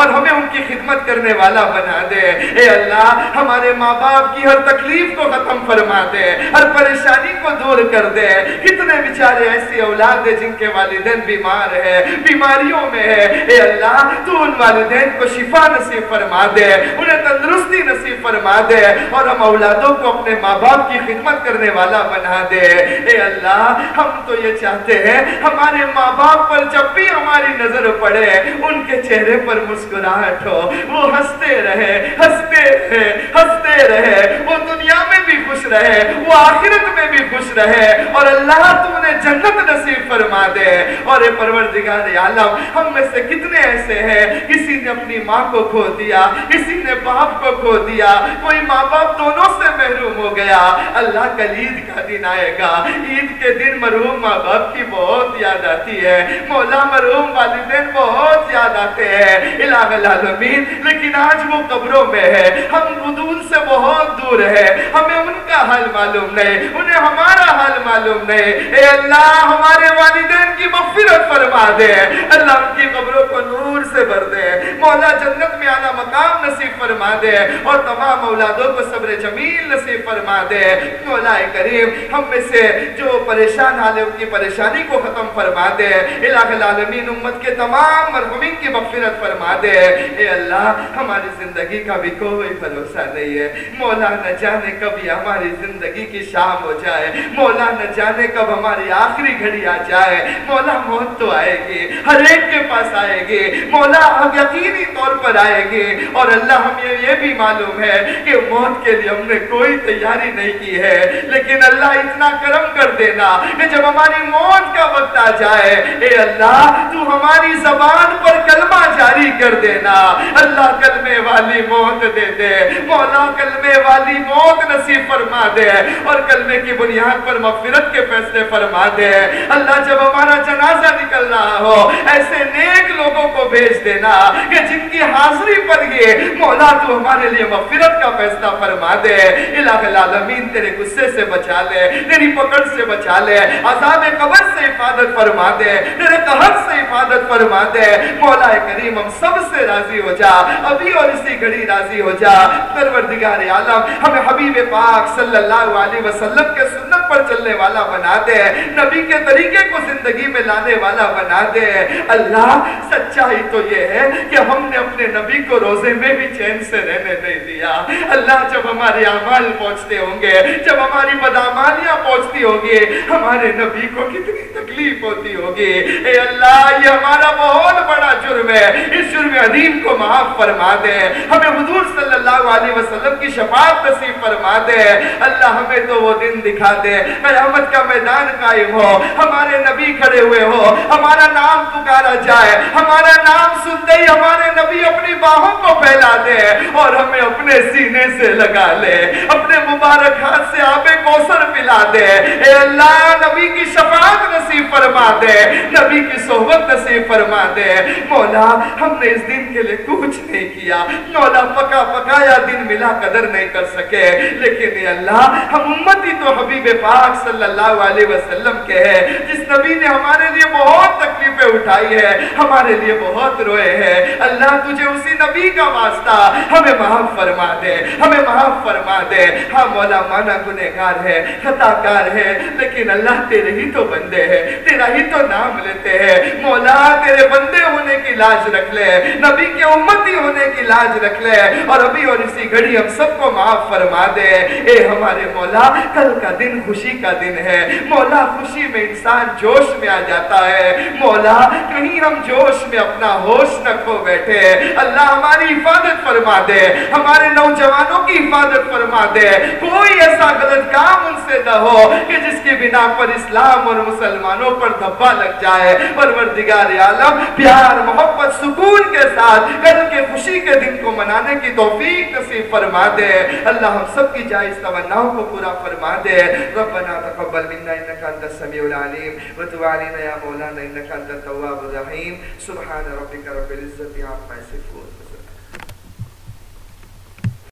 اور ہمیں ان کی خدمت کرنے والا بنا دے۔ اے اللہ، ہمارے ماں باپ کی ہر تکلیف کو ختم فرما دے، ہر پریشانی کو دور کر دے۔ کتنے بیچارے ایسی اولاد ہیں جن کے والدین بیمار ہے بیماریوں میں ہے اے اللہ، تو ان والدین کو شفا نصیب فرما دے، انہیں تندرستی نصیب فرما دے اور ہم اولادوں کو اپنے ماں باپ کی خدمت کرنے والا بنا دے۔ اے اللہ، ہم تو یہ چاہتے ہیں، ہمارے ماں باپ پر جب بھی ہماری نظر پڑے، ان کے چہرے پر مسکراہٹ ہو، وہ ہنستے رہے ہنستے رہے ہنستے رہے۔ وہ دنیا میں بھی خوش رہے، وہ آخرت میں بھی خوش رہے۔ اور اللہ تو انہیں جنت نصیب فرما دے۔ اور اے پروردگار عالم، ہم میں سے کتنے ایسے ہیں؟ کسی نے اپنی ماں کو کھو دیا، کسی نے باپ کو کھو دیا، کوئی ماں باپ دونوں سے محروم ہو گیا۔ اللہ کل عید کا دن آئے گا۔ عید کے دن مرحوم ماں باپ کی بہت یاد آتی ہے۔ مولا مرحوم والدین بہت یاد آتی آتے ہیں، الہ العالمین، لیکن آج وہ قبروں میں ہے۔ ہم بدون سے بہت دور ہے ہمیں ان کا حال معلوم نہیں، انہیں ہمارا حال معلوم نہیں۔ اے اللہ، ہمارے والدین کی مغفرت فرما دے۔ اللہ ان کی قبروں کو نور سے بھر دے۔ مولا جنت میں آنا مقام نصیب فرما دے اور تمام اولادوں کو صبر جمیل نصیب فرما دے۔ مولا کریم، ہم میں سے جو پریشان حال ہے، ان کی پریشانی کو ختم فرما دے۔ الہ العالمین، امت کے تمام مرحومین کی مغفرت مغفرت فرما دے اے اللہ، ہماری زندگی کا بھی کوئی بھروسہ نہیں ہے۔ مولا، نہ جانے کب یہ ہماری زندگی کی شام ہو جائے۔ مولا، نہ جانے کب ہماری آخری گھڑی آ جائے۔ مولا، موت تو آئے گی، ہر ایک کے پاس آئے گی۔ مولا، ہم یقینی طور پر آئے گی۔ اور اللہ ہمیں یہ بھی معلوم ہے کہ موت کے لیے ہم نے کوئی تیاری نہیں کی ہے۔ لیکن اللہ، اتنا کرم کر دینا کہ جب ہماری موت کا وقت آ جائے، اے اللہ، تو ہماری زبان پر کلمہ کلمہ جاری کر دینا۔ اللہ کلمے والی موت دے دے۔ مولا کلمے والی موت نصیب فرما دے۔ اور کلمے کی بنیاد پر مغفرت کے فیصلے فرما دے۔ اللہ جب ہمارا جنازہ نکل رہا ہو، ایسے نیک لوگوں کو بھیج دینا کہ جن کی حاضری پر یہ مولا تو ہمارے لیے مغفرت کا فیصلہ فرما دے۔ الہ العالمین، تیرے غصے سے بچا لے، تیری پکڑ سے بچا لے، عذاب قبر سے حفاظت فرما دے، تیرے قہر سے حفاظت فرما دے۔ مولا کریم، ہم سب سے راضی ہو جا۔ ابھی اور اسی گھڑی راضی ہو جا۔ پروردگار عالم، ہمیں حبیب پاک صلی اللہ علیہ وسلم کے سنت پر چلنے والا بنا دے۔ نبی کے طریقے کو زندگی میں لانے والا بنا دے۔ اللہ، سچائی تو یہ ہے کہ ہم نے اپنے نبی کو روزے میں بھی چین سے رہنے نہیں دیا۔ اللہ، جب ہمارے اعمال پہنچتے ہوں گے، جب ہماری بدامالیاں پہنچتی ہوں ہوگی ہمارے نبی کو کتنی تکلیف ہوتی ہوگی۔ اے اللہ، یہ ہمارا بہت بڑا جرم جرم ہے اس جرم عظیم کو معاف فرما دے ہمیں حضور صلی اللہ علیہ وسلم کی شفاعت نصیب فرما دے اللہ ہمیں تو وہ دن دکھا دے قیامت کا میدان قائم ہو، ہمارے نبی کھڑے ہوئے ہو۔ ہمارا نام پکارا جائے، ہمارا نام سنتے ہی ہمارے نبی اپنی باہوں کو پھیلا دے اور ہمیں اپنے سینے سے لگا لے، اپنے مبارک ہاتھ سے آب کوثر پلا دے اے اللہ، نبی کی شفاعت نصیب فرما دے نبی کی صحبت نصیب فرما دے مولا ہم نے اس دن کے لیے کچھ نہیں کیا۔ مولا پکا پکایا دن ملا قدر نہیں کر سکے۔ لیکن اے اللہ، ہم امتی تو حبیب پاک صلی اللہ علیہ وسلم کے ہیں، جس نبی نے ہمارے لیے بہت تکلیفیں اٹھائی ہے ہمارے لیے بہت روئے ہیں۔ اللہ تجھے اسی نبی کا واسطہ ہمیں معاف فرما دے، ہمیں معاف فرما دے۔ ہاں مولا، مانا گنہگار ہے خطا کار ہے، لیکن اللہ تیرے ہی تو بندے ہیں، تیرا ہی تو نام لیتے ہیں۔ مولا، تیرے بندے ہونے کی لاج رکھ لے۔ نبی کے امتی ہونے کی لاج رکھ لے۔ اور ابھی اور اسی گھڑی ہم سب کو معاف فرما دے۔ اے ہمارے مولا، کل کا دن خوشی کا دن ہے۔ مولا، خوشی میں انسان جوش میں آ جاتا ہے۔ مولا، کہیں ہم جوش میں اپنا ہوش نہ کھو بیٹھے۔ اللہ ہماری حفاظت فرما دے۔ ہمارے نوجوانوں کی حفاظت فرما دے۔ کوئی ایسا غلط کام ان سے نہ ہو کہ جس کی بنا پر اسلام اور مسلمانوں پر دھبا لگ جائے۔ پروردگار عالم پیار محبت محبت سکون کے ساتھ کل کے خوشی کے دن کو منانے کی توفیق نصیب فرما دے۔ اللہ ہم سب کی جائز تمناؤں کو پورا فرما دے۔ ربنا تقبل منا انك انت السميع العليم وتب علينا يا مولانا انك انت التواب الرحيم سبحان ربك رب العزه عما يصفون